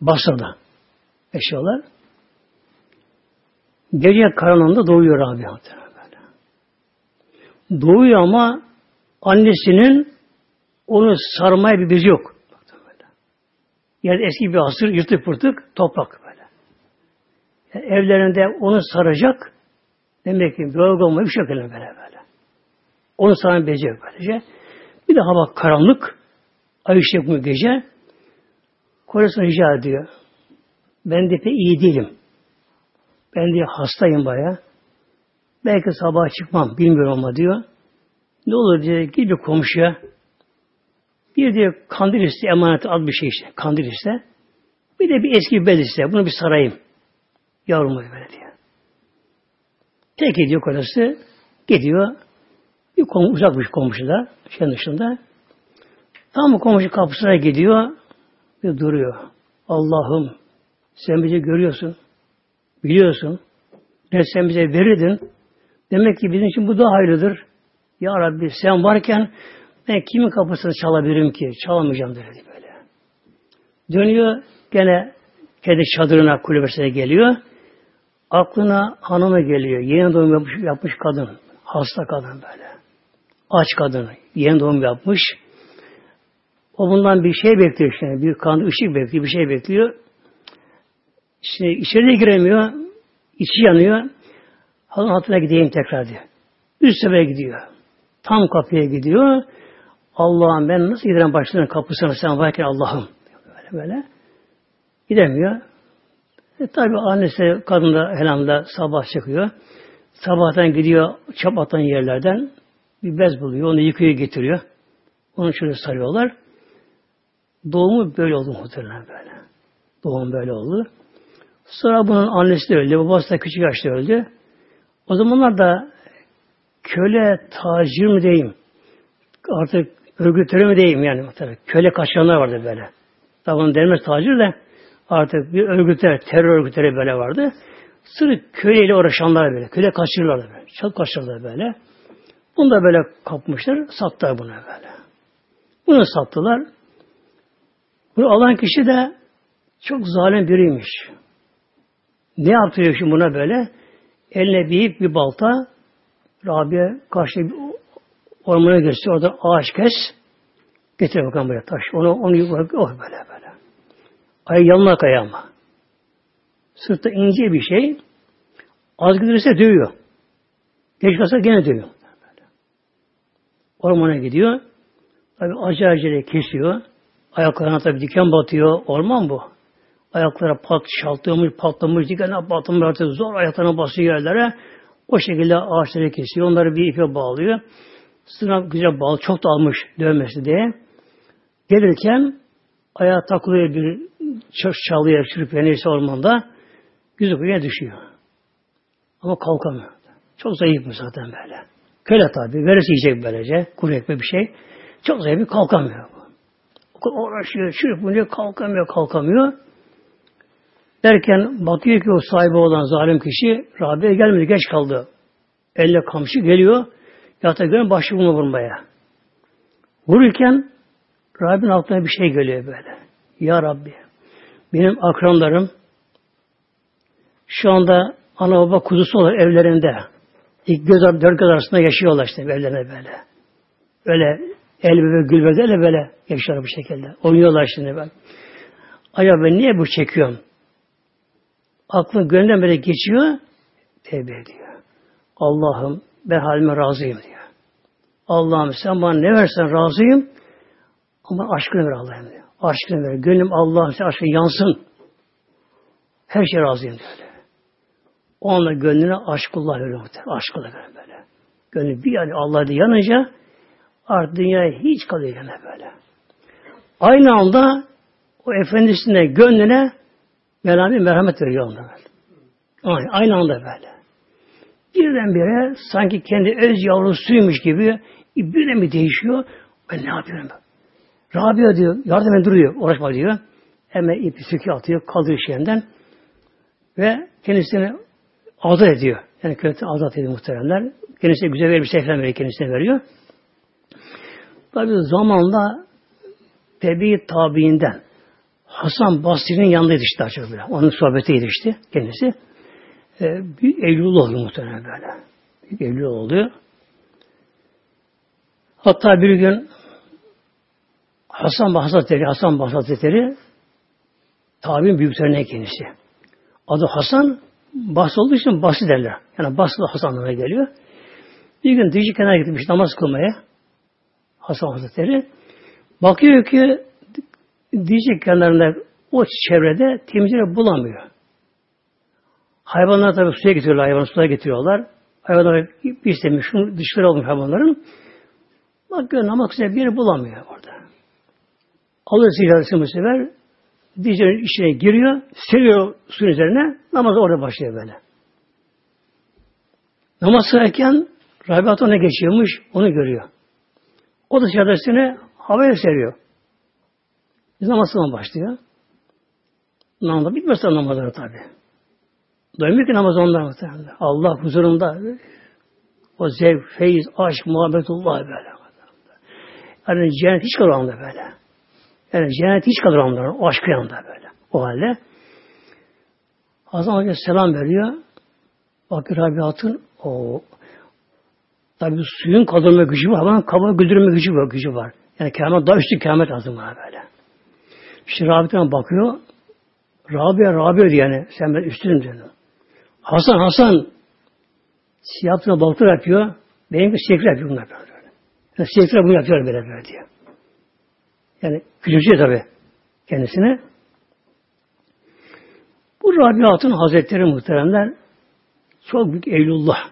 Basra'da yaşıyorlar. Gece karanlığında doğuyor abi. Böyle. Doğuyor ama annesinin onu sarmaya bir bezi yok. Yani eski bir asır yırtık pırtık toprak böyle. Yani evlerinde onu saracak demek ki bir olmayı bir şekilde böyle böyle. Onu saran bezi yok böylece. Bir de hava karanlık. Ay ışık mı gece? Kocasına rica ediyor. Ben de pek iyi değilim. Ben de hastayım baya. Belki sabah çıkmam. Bilmiyorum ama diyor. Ne olur diye git bir komşuya. Bir diyor kandil iste, emanet al bir şey işte. Kandil iste. Bir de bir eski bez iste. Bunu bir sarayım. Yavrum böyle diyor. Tek ediyor kocası. Gidiyor. Bir komşu, uzak bir komşu da. Şeyin dışında. Tam komşu kapısına gidiyor ve duruyor. Allah'ım sen bizi görüyorsun. Biliyorsun. Ne sen bize verirdin. Demek ki bizim için bu daha hayırlıdır. Ya Rabbi sen varken ben kimin kapısını çalabilirim ki? Çalamayacağım dedi böyle. Dönüyor gene kendi çadırına kulübesine geliyor. Aklına hanımı geliyor. Yeni doğum yapmış, yapmış kadın. Hasta kadın böyle. Aç kadın. Yeni doğum yapmış. O bundan bir şey bekliyor işte. Bir kan ışık bekliyor, bir şey bekliyor. İşte içeriye giremiyor. içi yanıyor. Halın altına gideyim tekrar diyor. Üst sefere gidiyor. Tam kapıya gidiyor. Allah'ım ben nasıl giderim başlarının kapısına sen varken Allah'ım. Böyle böyle. Gidemiyor. E, tabi annesi kadın da helhamda sabah çıkıyor. Sabahtan gidiyor çap atan yerlerden bir bez buluyor. Onu yıkıyor getiriyor. Onu şöyle sarıyorlar. Doğumu böyle oldu muhtemelen böyle. Doğum böyle oldu. Sonra bunun annesi de öldü. Babası da küçük yaşta öldü. O zamanlar da köle tacir mi diyeyim? Artık örgütleri mi diyeyim yani? Tabii, köle kaçanlar vardı böyle. Tabi bunu denmez tacir de artık bir örgütler, terör örgütleri böyle vardı. Sırf köleyle uğraşanlar böyle. Köle kaçırırlardı böyle. Çok kaçırırlar böyle. Bunu da böyle kapmışlar. Sattılar bunu böyle. Bunu sattılar. Bunu alan kişi de çok zalim biriymiş. Ne yaptırıyor şimdi buna böyle? Eline bir ip, bir balta Rabia karşı ormana gösteriyor. Orada ağaç kes. Getir bakalım buraya taş. Onu, onu yukarı, oh böyle böyle. Ay yanına kaya ama. Sırtta ince bir şey. Az giderse dövüyor. Geç kalsa gene dövüyor. Ormana gidiyor. Tabi acı acele kesiyor. Ayaklarına tabi diken batıyor. Orman bu. Ayaklara pat, şaltlamış, patlamış, dikenler patlamış artık zor ayaklarına basıyor yerlere. O şekilde ağaçları kesiyor. Onları bir ipe bağlıyor. Sınav güzel bağlı. Çok da almış dövmesi diye. Gelirken ayağa takılıyor bir çalıya, çırpıyor neyse ormanda. Yüzü buraya düşüyor. Ama kalkamıyor. Çok zayıf mı zaten böyle. Köle tabi. Veresi yiyecek böylece. Kuru ekmek bir şey. Çok zayıf kalkamıyor. Uğraşıyor, çırpınıyor, kalkamıyor, kalkamıyor. Derken bakıyor ki o sahibi olan zalim kişi Rabia gelmedi, geç kaldı. Elle kamçı geliyor. Yata göre başı bunu vurmaya. Vururken Rabbin aklına bir şey geliyor böyle. Ya Rabbi benim akranlarım şu anda ana baba kuzusu olan evlerinde ilk göz, dört göz arasında yaşıyorlar işte evlerine böyle. Öyle el ve gül böyle böyle yaşıyorlar bu şekilde. Oynuyorlar şimdi ben. Acaba ben niye bu çekiyorum? Aklın gönlünden böyle geçiyor. Tevbe ediyor. Allah'ım ben halime razıyım diyor. Allah'ım sen bana ne versen razıyım ama aşkını ver Allah'ım diyor. Aşkını ver. Gönlüm Allah'ım sen aşkı yansın. Her şey razıyım diyor. O anda gönlüne aşkullah veriyor muhtemelen. Aşkla böyle. Gönlü bir yani Allah'da yanınca artık dünyaya hiç kalıyor böyle. Aynı anda o efendisine gönlüne Mevlam merhamet veriyor onda böyle. Aynı, aynı anda böyle. Birdenbire sanki kendi öz yavrusuymuş gibi birden bir değişiyor. Ben ne yapıyorum? Rabia diyor, yardım duruyor, uğraşma diyor. Hemen ipi söküyor atıyor, kaldırıyor şeyinden. Ve kendisini azat ediyor. Yani kötü azat ediyor muhteremler. Kendisine güzel bir elbise falan veriyor, kendisine veriyor. Tabi zamanla tebi tabiinden Hasan Basri'nin yanındaydı işte açık. Onun sohbetiydi işte kendisi. Ee, bir Eylül oluyor muhtemelen böyle. Bir Eylül oluyor. Hatta bir gün Hasan Hazretleri, Hasan Hazretleri tabi'in büyüklerine kendisi. Adı Hasan, Bas olduğu için Bası derler. Yani Baslı Hasan'lara geliyor. Bir gün Dicle kenara gitmiş namaz kılmaya. Hasan Hazretleri. Bakıyor ki Dicle kenarında o çevrede temizleri bulamıyor. Hayvanlar tabi suya getiriyorlar, hayvanı suya getiriyorlar. Hayvanlar istemiş, dışarı olmuş hayvanların. Bakıyor namaz kılacak bir yeri bulamıyor orada. Alır sigarasını bu sefer, Dicle'nin içine giriyor, seriyor suyun üzerine, namaz orada başlıyor böyle. Namaz kılarken Rabiat ona geçiyormuş, onu görüyor. O da çadresine havaya seriyor. Biz namaz başlıyor. Namaz bitmez namazları tabi. Doymuyor ki namaz onlar muhtemelen. Allah huzurunda o zevk, feyiz, aşk, muhabbetullah böyle. Yani cennet hiç kalır onda böyle. Yani cennet hiç kalır onda. O aşkı yanında böyle. O halde. Hazreti Hoca selam veriyor. Bakır Rabiat'ın o tabi suyun kaldırma gücü var ama kaba güldürme gücü var, gücü var. Yani kâhmet daha üstü kâhmet lazım bana böyle. İşte Rabiat'ına bakıyor. Rabia, Rabia diyor yani. Sen ben üstünüm diyor. Hasan, Hasan siyahına baltır yapıyor. Benimki sekre yapıyor bunlar böyle. Yani sekre bunu yapıyor böyle böyle diyor. Yani küçücük tabi kendisine. Bu Rabiat'ın Hazretleri muhteremler çok büyük Eylullah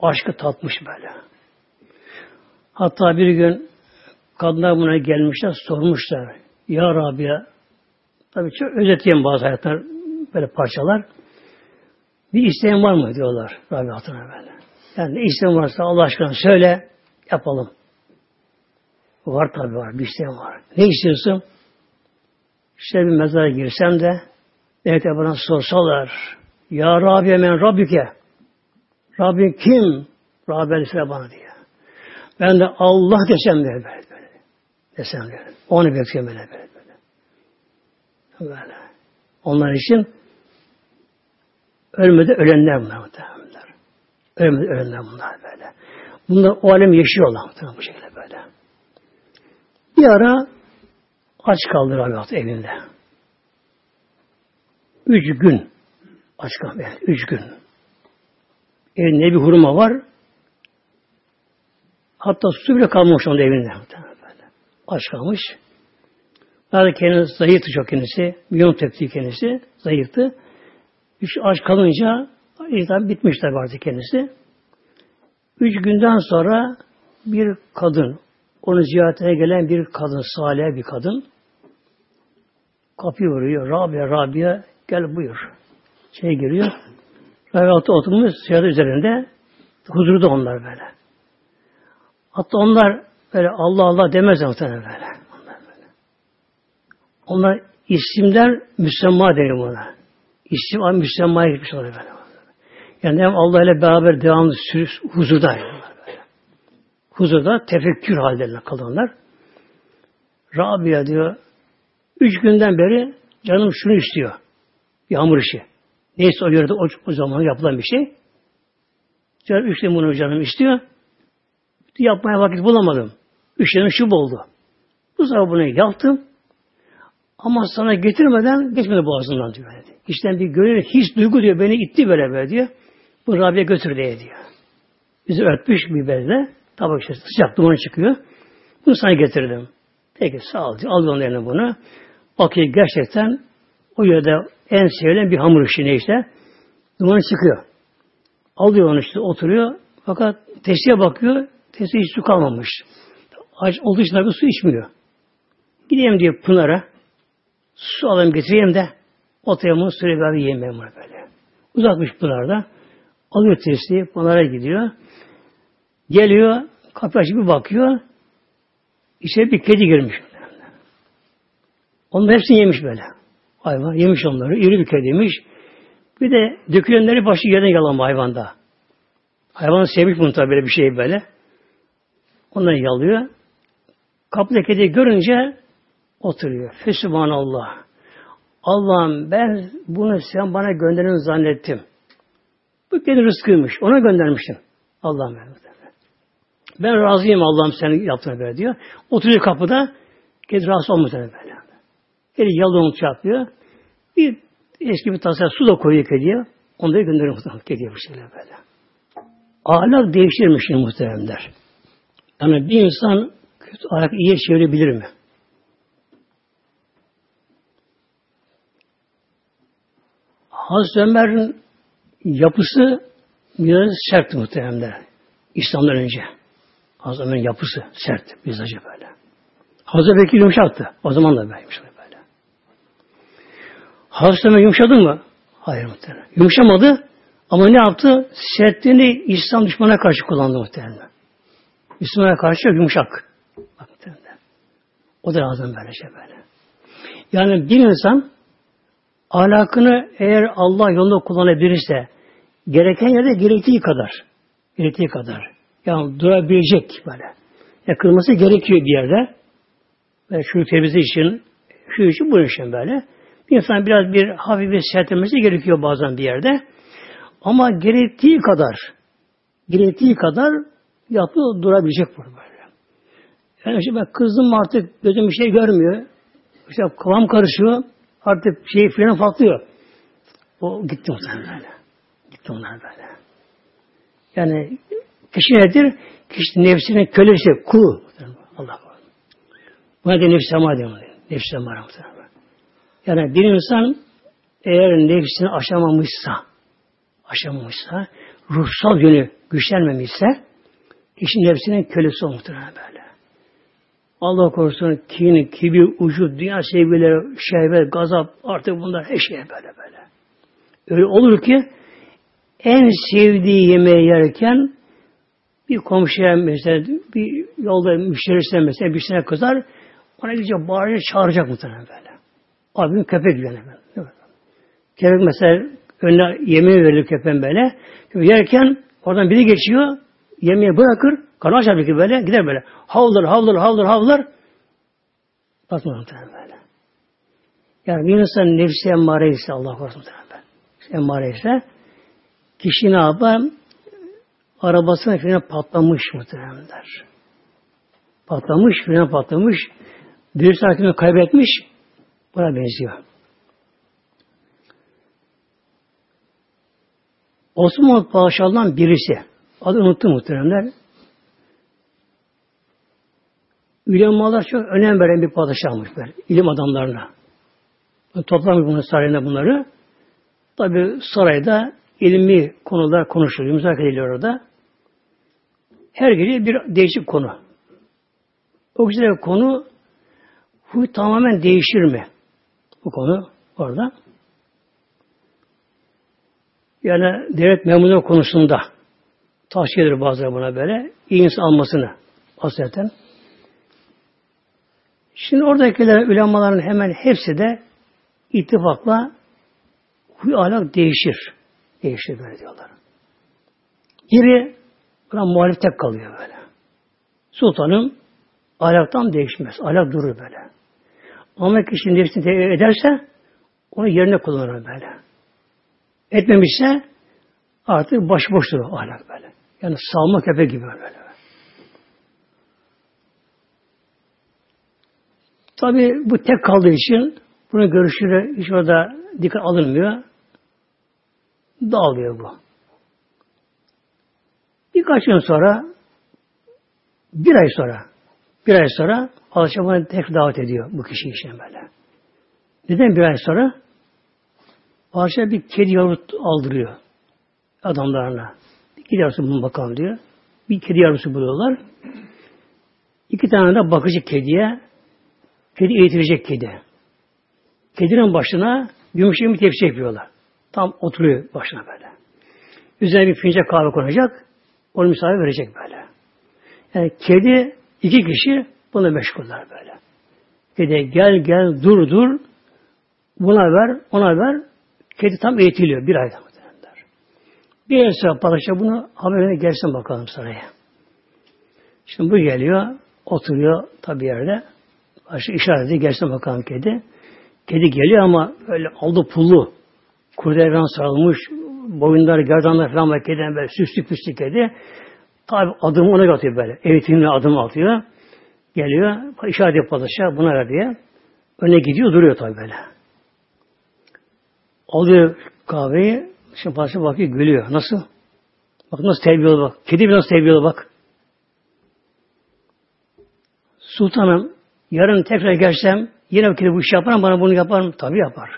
aşkı tatmış böyle. Hatta bir gün kadınlar buna gelmişler, sormuşlar. Ya Rabia, tabi çok özetleyeyim bazı hayatlar, böyle parçalar. Bir isteğin var mı diyorlar Rabia Hatun'a böyle. Yani ne isteğin varsa Allah aşkına söyle, yapalım. Var tabi var, bir isteğim var. Ne istiyorsun? İşte bir mezara girsem de evet bana sorsalar Ya Rabbi men Rabbike Rabbin kim? Rabbi Aleyhisselam bana diyor. Ben de Allah desem böyle böyle. böyle. Desem böyle. Onu bekliyorum böyle. Böyle. böyle. Onlar için ölmede ölenler bunlar muhtemelenler. Ölmede ölenler bunlar böyle. Bunlar o alem yaşıyorlar muhtemelen bu şekilde böyle. Bir ara aç kaldı Rabiat evinde. Üç gün aç kaldı. Yani üç gün. Evinde bir hurma var. Hatta su bile kalmamış onun evinde. Aç kalmış. Zaten kendisi zayıftı çok kendisi. Milyon tepti kendisi. Zayıftı. Üç aç kalınca tabi bitmiş tabi artık kendisi. Üç günden sonra bir kadın, onu ziyaretine gelen bir kadın, salih bir kadın, kapıyı vuruyor. Rabia, Rabia, gel buyur. Şey giriyor. Rabia'ta oturmuş siyahı üzerinde. Huzurda onlar böyle. Hatta onlar böyle Allah Allah demez muhtemelen böyle. Onlar, böyle. onlar isimler müsemma denir buna. İsim an müsemmaya gitmiş oluyor böyle. Yani hem Allah ile beraber devamlı sürüş, huzurda. Huzurda tefekkür hallerine kalıyorlar. Rabia diyor, üç günden beri canım şunu istiyor. Yağmur işi. Neyse o yerde o, o zaman yapılan bir şey. Canım üç gün bunu canım istiyor. Yapmaya vakit bulamadım. Üç gün şu oldu. Bu sefer bunu yaptım. Ama sana getirmeden geçmedi boğazından diyor. Dedi. İşten bir gönül, his, duygu diyor beni itti böyle böyle diyor. Bu Rabbi'ye götür diye diyor. Bizi örtmüş bir bezle. Tabi işte sıcak duman çıkıyor. Bunu sana getirdim. Peki sağ ol diyor. Al onun eline bunu. Bakıyor gerçekten o yerde en sevilen bir hamur işi ne işte. Duman çıkıyor. Alıyor onu işte oturuyor. Fakat testiye bakıyor. Testi hiç su kalmamış. Aç olduğu için su içmiyor. Gideyim diyor Pınar'a. Su alayım getireyim de oturayım onu süreye beraber yiyeyim ben bunu böyle. Uzatmış Pınar'da. Alıyor testiyi Pınar'a gidiyor. Geliyor. Kapı açıp bir bakıyor. İçeri bir kedi girmiş. Onun hepsini yemiş böyle. Hayvan yemiş onları. İri bir kediymiş. Bir de dökülenleri başı yerden yalama hayvanda. Hayvan sevmiş bunu tabi böyle bir şey böyle. Ondan yalıyor. Kapıda kedi görünce oturuyor. Fesubhanallah. Allah'ım ben bunu sen bana gönderin zannettim. Bu kedi rızkıymış. Ona göndermiştim. Allah'ım ben. Ben razıyım Allah'ım senin yaptığına böyle diyor. Oturuyor kapıda. Kedi rahatsız olmuş böyle. Kedi yalıyor çarpıyor. Bir eski bir tasarı su da koyuyor kediye. Da gönderiyor muhtemelen kediye bu şekilde böyle. Ahlak değiştirmiş muhteremler. Yani bir insan kötü ahlak iyiye çevirebilir mi? Hazreti Ömer'in yapısı biraz sert muhteremler. İslam'dan önce. Hazreti Ömer'in yapısı sert, mizacı böyle. Hazreti Bekir yumuşaktı. O zaman da böyle böyle. Hazreti Ömer yumuşadı mı? Hayır muhtemelen. Yumuşamadı ama ne yaptı? Sertliğini İslam düşmana karşı kullandı muhtemelen. Müslümana karşı yumuşak. Bak, o da lazım böyle şey böyle. Yani bir insan ahlakını eğer Allah yolunda kullanabilirse gereken yerde gerektiği kadar gerektiği kadar yani durabilecek böyle. Yakılması gerekiyor bir yerde. Ve şu temizliği için, şu için, bu için böyle. Bir insan biraz bir hafif bir sertlemesi gerekiyor bazen bir yerde. Ama gerektiği kadar, gerektiği kadar yapı durabilecek burada böyle. Yani işte ben kızdım artık gözüm bir şey görmüyor. İşte kıvam karışıyor. Artık şey freni patlıyor. O gitti muhtemelen böyle. Gitti onlar böyle. Yani kişi nedir? Kişi nefsinin kölesi, kulu. Allah. Buna da nefsi ama diyor. Nefsi ama Yani bir insan eğer nefsini aşamamışsa, aşamamışsa, ruhsal yönü güçlenmemişse, kişinin nefsinin kölesi olmuştur böyle. Allah korusun kin, kibir, ucu, dünya sevgileri, şehvet, gazap, artık bunlar her şey böyle böyle. Öyle olur ki en sevdiği yemeği yerken bir komşuya mesela bir yolda müşterisi mesela bir sene kızar ona gidecek bağıracak çağıracak muhtemelen böyle. Abim köpek yani. Köpek mesela önüne yemeği verilir köpeğin böyle. Yerken oradan biri geçiyor yemeği bırakır karnı açar bir böyle gider böyle. Havlar havlar havlar havlar bakmıyor muhtemelen böyle. Yani bir insan nefsi emmare ise Allah korusun muhtemelen. Emmare ise kişi ne yapar? Arabasının freni patlamış muhtemelenler. Patlamış, freni patlamış. Bir sakini kaybetmiş. Buna benziyor. Osmanlı Paşalı'ndan birisi. Adı unuttum muhteremler. Ülemalar çok önem veren bir padişahmış böyle. İlim adamlarına. Toplamış bunu sarayında bunları. Tabi sarayda ilmi konular konuşuluyor, müzakere ediliyor orada. Her gece bir değişik konu. O güzel konu huy tamamen değişir mi? Bu konu orada. Yani devlet memuru konusunda tavsiye eder bazıları buna böyle. iyi insan almasını hasreten. Şimdi oradakiler ulemaların hemen hepsi de ittifakla huy ahlak değişir. Değişir böyle diyorlar. Biri buna muhalif tek kalıyor böyle. Sultanım ahlaktan değişmez. Ahlak durur böyle. Ama kişi nefsini ederse onu yerine kullanır böyle. Etmemişse artık başıboş durur ahlak böyle. Yani salma köpek gibi böyle. Tabi bu tek kaldığı için Bunun görüşleri hiç orada dikkat alınmıyor. Dağılıyor bu. Birkaç gün sonra bir ay sonra bir ay sonra Alçaban'a tek davet ediyor bu kişi için böyle. Neden bir ay sonra? Alçaban bir kedi yavru aldırıyor adamlarına. Bir kedi yavrusu bulun bakalım diyor. Bir kedi yavrusu buluyorlar. İki tane de bakıcı kediye kedi eğitilecek kedi. Kedinin başına gümüş bir tepsi yapıyorlar. Tam oturuyor başına böyle. Üzerine bir fincan kahve konacak. Onu misafir verecek böyle. Yani kedi iki kişi bunu meşguller böyle. Kedi gel gel dur dur buna ver ona ver. Kedi tam eğitiliyor bir ayda. Bir yer sonra padişah bunu haberine gelsin bakalım saraya. Şimdi bu geliyor, oturuyor tabi yerde. Başı işaret ediyor, gelsin bakalım kedi. Kedi geliyor ama öyle aldı pullu. Kurdeleven sarılmış, boyunları, gerdanlar falan var kediden böyle süslü püslü kedi. Tabi adımı ona atıyor böyle. Eğitimle adım atıyor. Geliyor, işaret ediyor padişah buna ver diye. Öne gidiyor, duruyor tabi böyle. Alıyor kahveyi, şimdi padişah bakıyor, gülüyor. Nasıl? Bak nasıl terbiyeli bak. Kedi bir nasıl terbiyeli bak. Sultanım, yarın tekrar gelsem yine kedi bu işi yapar mı? Bana bunu yapar mı? Tabii yapar.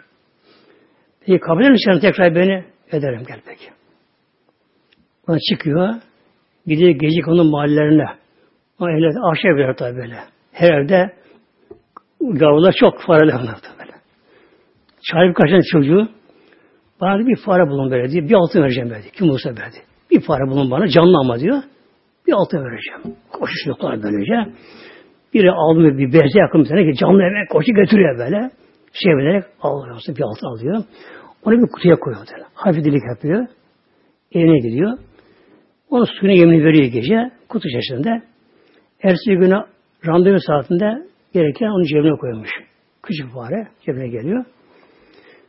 Peki kabul eder tekrar beni? Ederim gel peki. Bana çıkıyor. Gidiyor gece onun mahallelerine. O evde aşağı verir tabi böyle. Her evde gavurlar çok fareler onlar böyle. Çağırıp kaçan çocuğu bana bir fare bulun böyle diye. Bir altın vereceğim böyle Kim olursa verdi. Bir fare bulun bana canlı ama diyor. Bir altın vereceğim. Koşuşuyorlar böylece. Biri aldı bir beze yakın ki canlı hemen koşu götürüyor böyle. Şey vererek alıyor. Bir altın alıyor. Onu bir kutuya koyuyor. Böyle. Hafif dilik yapıyor. Evine gidiyor. Onun suyuna yemin veriyor gece. Kutu içerisinde. Ertesi günü randevu saatinde gereken onu cebine koymuş. Küçük fare cebine geliyor.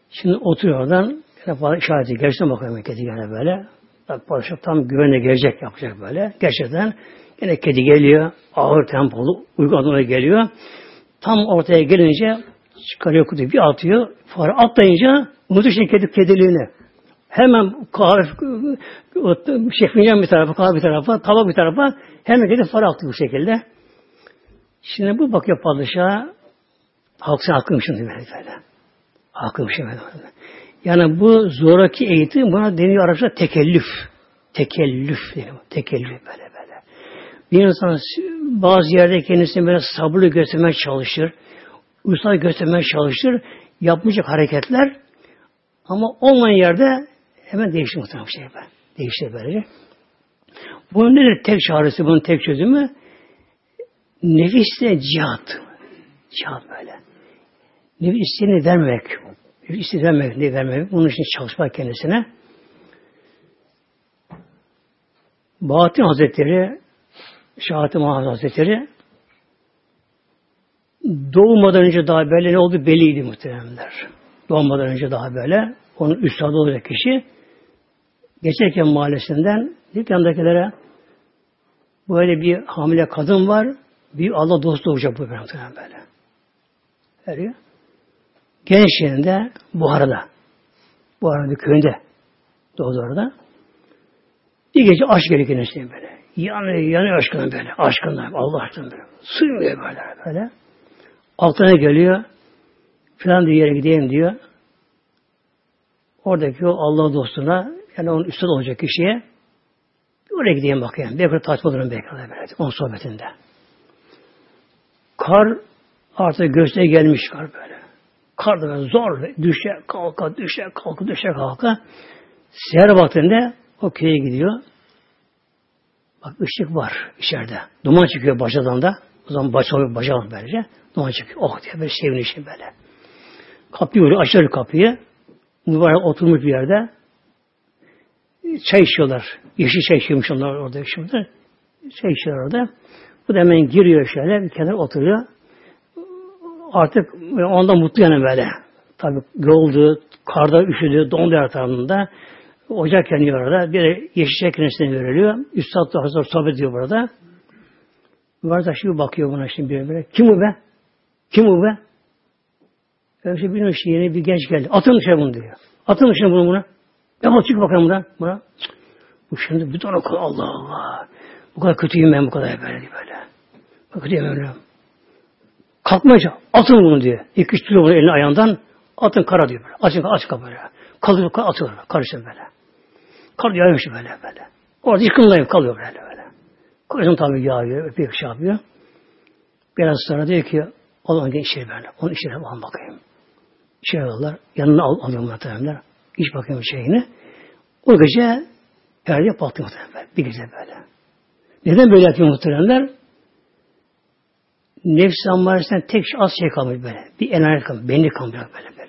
Şimdi oturuyor oradan. Fare işareti gerçekten bakıyor kedi gene böyle. Padişah tam güvenle gelecek yapacak böyle. Gerçekten yine kedi geliyor. Ağır tempolu uygun adımla geliyor. Tam ortaya gelince çıkarıyor kutuyu bir atıyor. Fare atlayınca unutuyor kedi kediliğini. Hemen kahve şefingen bir tarafa, kahve bir tarafa, tabak bir tarafa hemen gidip fare attı bu şekilde. Şimdi bu bakıyor padişaha haksın hakkım şimdi böyle. Hakkım şimdi böyle. Yani bu zoraki eğitim buna deniyor Arapça tekellüf. Tekellüf diyor. Tekellüf böyle. Bir insan bazı yerde kendisini böyle sabırlı göstermeye çalışır. Uysal göstermeye çalışır. Yapmayacak hareketler ama olmayan yerde hemen değişir muhtemelen şey böyle. Değişir böylece. Bunun nedir tek çaresi, bunun tek çözümü? Nefisle cihat. Cihat böyle. Nefis isteğini vermemek. Nefis isteğini vermemek, ne vermemek. Bunun için çalışmak kendisine. Bahattin Hazretleri, Şahat-ı Hazretleri doğmadan önce daha böyle ne oldu belliydi muhteremler. Doğmadan önce daha böyle. Onun üstadı olacak kişi. Geçerken mahallesinden ilk yandakilere böyle bir hamile kadın var. Bir Allah dostu olacak bu böyle. Veriyor. Gençliğinde Buhara'da. Buhara'nın bir köyünde doğdu orada. Bir gece aşk geliyor gençliğine böyle. Yanıyor, yanıyor aşkına böyle. Aşkına, Allah aşkına böyle. Suymuyor böyle böyle. Altına geliyor. Filan bir yere gideyim diyor. Oradaki o Allah dostuna yani onun üstad olacak kişiye oraya gideyim bakayım. Belki taç bulurum belki böyle. Onun sohbetinde. Kar artık göğsüne gelmiş kar böyle. Kar da zor. Düşe, kalka, düşe, kalka, düşe, kalka. Seher vaktinde o köye gidiyor. Bak ışık var içeride. Duman çıkıyor bacadan da. O zaman baca oluyor bacadan böylece. Duman çıkıyor. Oh diye böyle sevinişim böyle. Kapıyı. Açıyor kapıyı. Mübarek oturmuş bir yerde. Çay içiyorlar. Yeşil çay içiyormuş onlar orada içiyorlar. Çay içiyorlar orada. Bu da hemen giriyor şöyle. Bir kenar oturuyor. Artık ondan mutlu yani böyle. Tabi yoldu, karda üşüdü, dondu her tarafında. Ocak yanıyor orada. Bir yeşil kendisine veriliyor. Üstad da hazır sohbet ediyor burada. Var da şimdi bakıyor buna şimdi bir böyle. Kim bu be? Kim bu be? Öyle şey bilmiyorum işte yeni bir genç geldi. Atın dışarı bunu diyor. Atın dışarı bunu buna. Yapma çık bakalım buna. buna. Bu şimdi bir tane Allah Allah. Bu kadar kötüyüm ben bu kadar böyle böyle. Bu kötüyüm öyle. Kalkmayacak. Atın bunu diye. İki üç bunu elini ayağından. Atın kara diyor böyle. Açın aç kapıyı. Kalıyor atıyor. Karışıyor böyle. Kalıyor yaymış böyle böyle. Orada yıkımlayıp kalıyor böyle böyle. Koyun tabi yağıyor. Öpüyor şey yapıyor. Biraz sonra diyor ki Allah'ın gel içeri böyle. Onun içine al bakayım. İçeri alırlar. Yanına al, alıyor muhtemelenler. İç bakayım şeyini. O gece perde patlıyor muhtemelen. Bir gece böyle. Neden böyle yapıyor muhteremler? Nefs ammaresinden tek az şey kalmış böyle. Bir enerji kalmış. Benlik kalmış böyle böyle.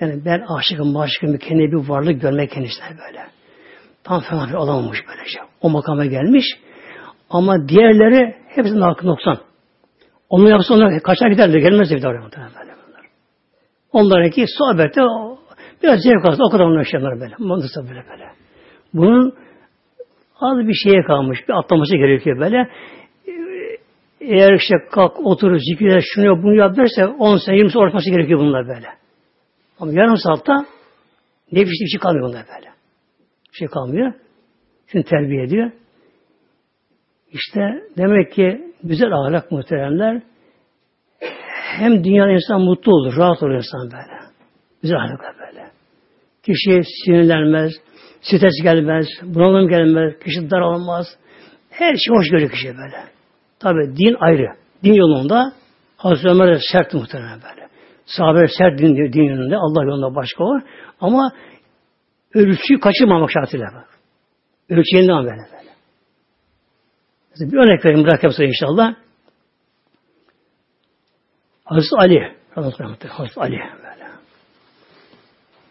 Yani ben aşıkım, maşıkım, kendi bir varlık görmek kendisine böyle. Tam fena bir olamamış böylece. O makama gelmiş. Ama diğerleri hepsinin hakkı noksan. Onu yapsa onlar kaçar giderler. Gelmez de bir bunlar. Onlarınki sohbette biraz zevk alsın. O kadar onlar yaşayanlar böyle. Mantıksa böyle böyle. Bunun az bir şeye kalmış. Bir atlaması gerekiyor böyle. Eğer işte kalk, otur, zikirler, şunu yap, bunu yap derse 10 sene, 20 sene uğraşması gerekiyor bunlar böyle. Ama yarım saatte nefis bir şey kalmıyor bunlar böyle. Bir şey kalmıyor. Şimdi terbiye ediyor. İşte demek ki güzel ahlak muhteremler hem dünyada insan mutlu olur, rahat olur insan böyle. Güzel ahlaklar böyle. Kişi sinirlenmez, stres gelmez, bunalım gelmez, kişi daralmaz. Her şey hoş görüyor kişi böyle. Tabi din ayrı. Din yolunda Hazreti Ömer sert muhtemelen böyle. Sahabe sert din, din yolunda, Allah yolunda başka var. Ama ölçüyü kaçırmamak şartıyla bak. Ölçü yeniden böyle böyle. Mesela bir örnek vereyim bırakayım size inşallah. Hazreti Ali Hazreti Ali böyle.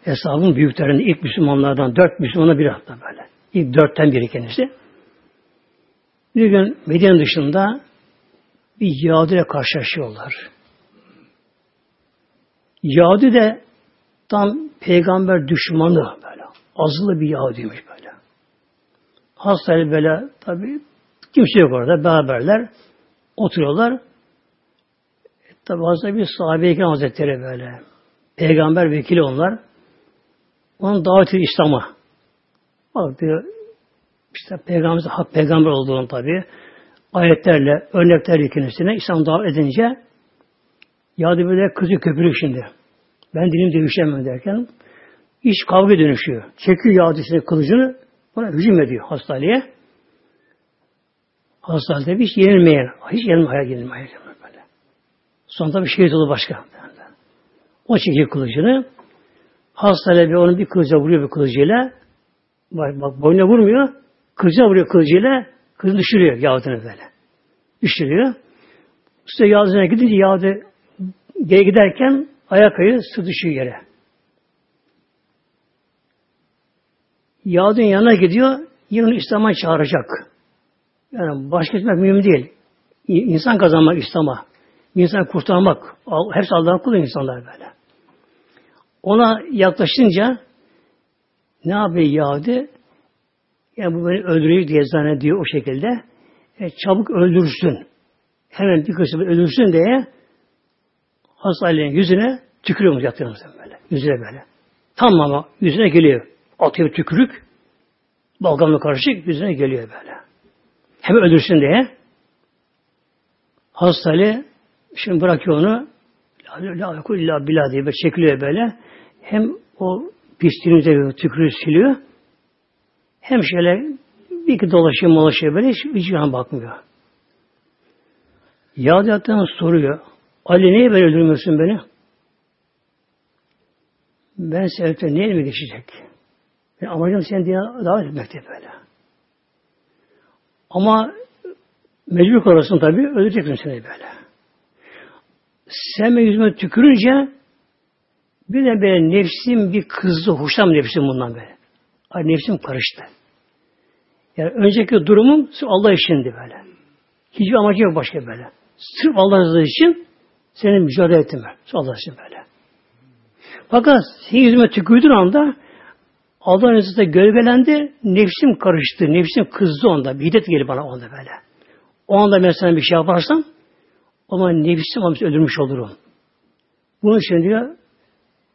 Hesabın büyüklerinden ilk Müslümanlardan dört Müslümana biri hatta böyle. İlk dörtten biri kendisi. Bir gün Medine dışında bir Yahudi ile karşılaşıyorlar. Yahudi de tam peygamber düşmanı böyle. Azılı bir Yahudiymiş böyle. Hastayla böyle tabi kimse yok orada beraberler oturuyorlar. E, tabi Hazreti bir sahabe-i hazretleri böyle. Peygamber vekili onlar. Onun daveti İslam'a. Bak diyor işte Peygamberimiz hak peygamber olduğunu tabi ayetlerle, örneklerle kendisine İslam davet edince ya böyle kızı köpürüyor şimdi. Ben dilim dövüşemem derken iş kavga dönüşüyor. Çekiyor Yahudisine kılıcını ona hücum ediyor hastaneye. Hastanede hiç yenilmeyen, hiç yenilmeyen, hayal yenilmeyen böyle. Sonra bir şehit oldu başka. O çekiyor kılıcını. Hastane bir onun bir kılıca vuruyor bir kılıcıyla. Bak, bak boynuna vurmuyor. Kılıcına vuruyor kılıcıyla. Kızını düşürüyor Yahudine böyle. Düşürüyor. İşte Yahudine gidince Yahudi geri giderken ayak kayıyor, sı düşüyor yere. Yahudinin yanına gidiyor, yine İslam'a çağıracak. Yani başka etmek mühim değil. İnsan kazanmak İslam'a. İnsan kurtarmak. Hepsi Allah'ın kulu insanlar böyle. Ona yaklaşınca ne yapıyor Yahudi? Yani bu beni öldürüyor diye zannediyor o şekilde. E, çabuk öldürsün. Hemen bir kısmı öldürsün diye Hazreti Ali'nin yüzüne tükürüyor yatıyor böyle. Yüzüne böyle. Tam ama yüzüne geliyor. Atıyor tükürük. Balgamla karışık yüzüne geliyor böyle. Hemen öldürsün diye. Hazreti Ali şimdi bırakıyor onu. La illa billah diye böyle çekiliyor böyle. Hem o pisliğini tükürüğü siliyor. Hem şöyle bir iki dolaşıyor dolaşıyor böyle hiç, yana bakmıyor. Yahudi soruyor. Ali niye böyle öldürmüyorsun beni? Ben seni niye elime geçecek? Yani amacım seni diye davet etmekti böyle. Ama mecbur kalırsın tabii, öldüreceksin seni böyle. Sen benim yüzüme tükürünce bir de böyle nefsim bir kızdı, hoşlanmıyor nefsim bundan böyle. Ay nefsim karıştı. Yani önceki durumum Allah içindi böyle. Hiçbir amacı yok başka böyle. Sırf Allah rızası için senin mücadele ettim ben. Allah için böyle. Fakat senin yüzüme tükürdüğün anda Allah'ın rızası gölgelendi. Nefsim karıştı. Nefsim kızdı onda. Bir hiddet geldi bana onda böyle. O anda sana bir şey yaparsam o zaman nefsim ama öldürmüş olurum. Bunun için diyor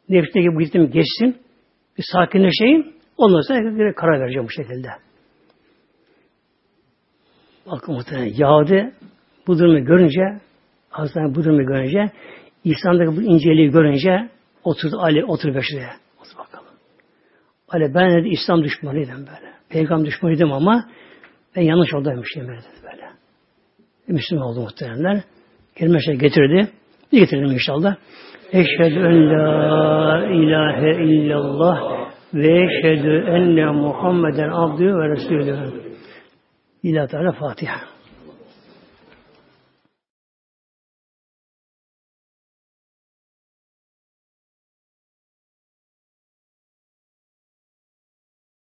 nefsteki bu gittim geçsin. Bir sakinleşeyim. Ondan sonra karar vereceğim bu şekilde. Bakın muhtemelen Yahudi bu durumu görünce Hazreti bu durumu görünce İslam'daki bu inceliği görünce oturdu Ali otur başına. Otur bakalım. Ali ben dedi İslam düşmanıydım böyle. Peygamber düşmanıydım ama ben yanlış yoldaymışım böyle dedi böyle. Müslüman oldu muhteremler. Kelime şey getirdi. Bir getirelim inşallah. Eşhedü en la ilahe illallah ve eşhedü enne Muhammeden abdü ve resulü. İlahi Teala Fatiha.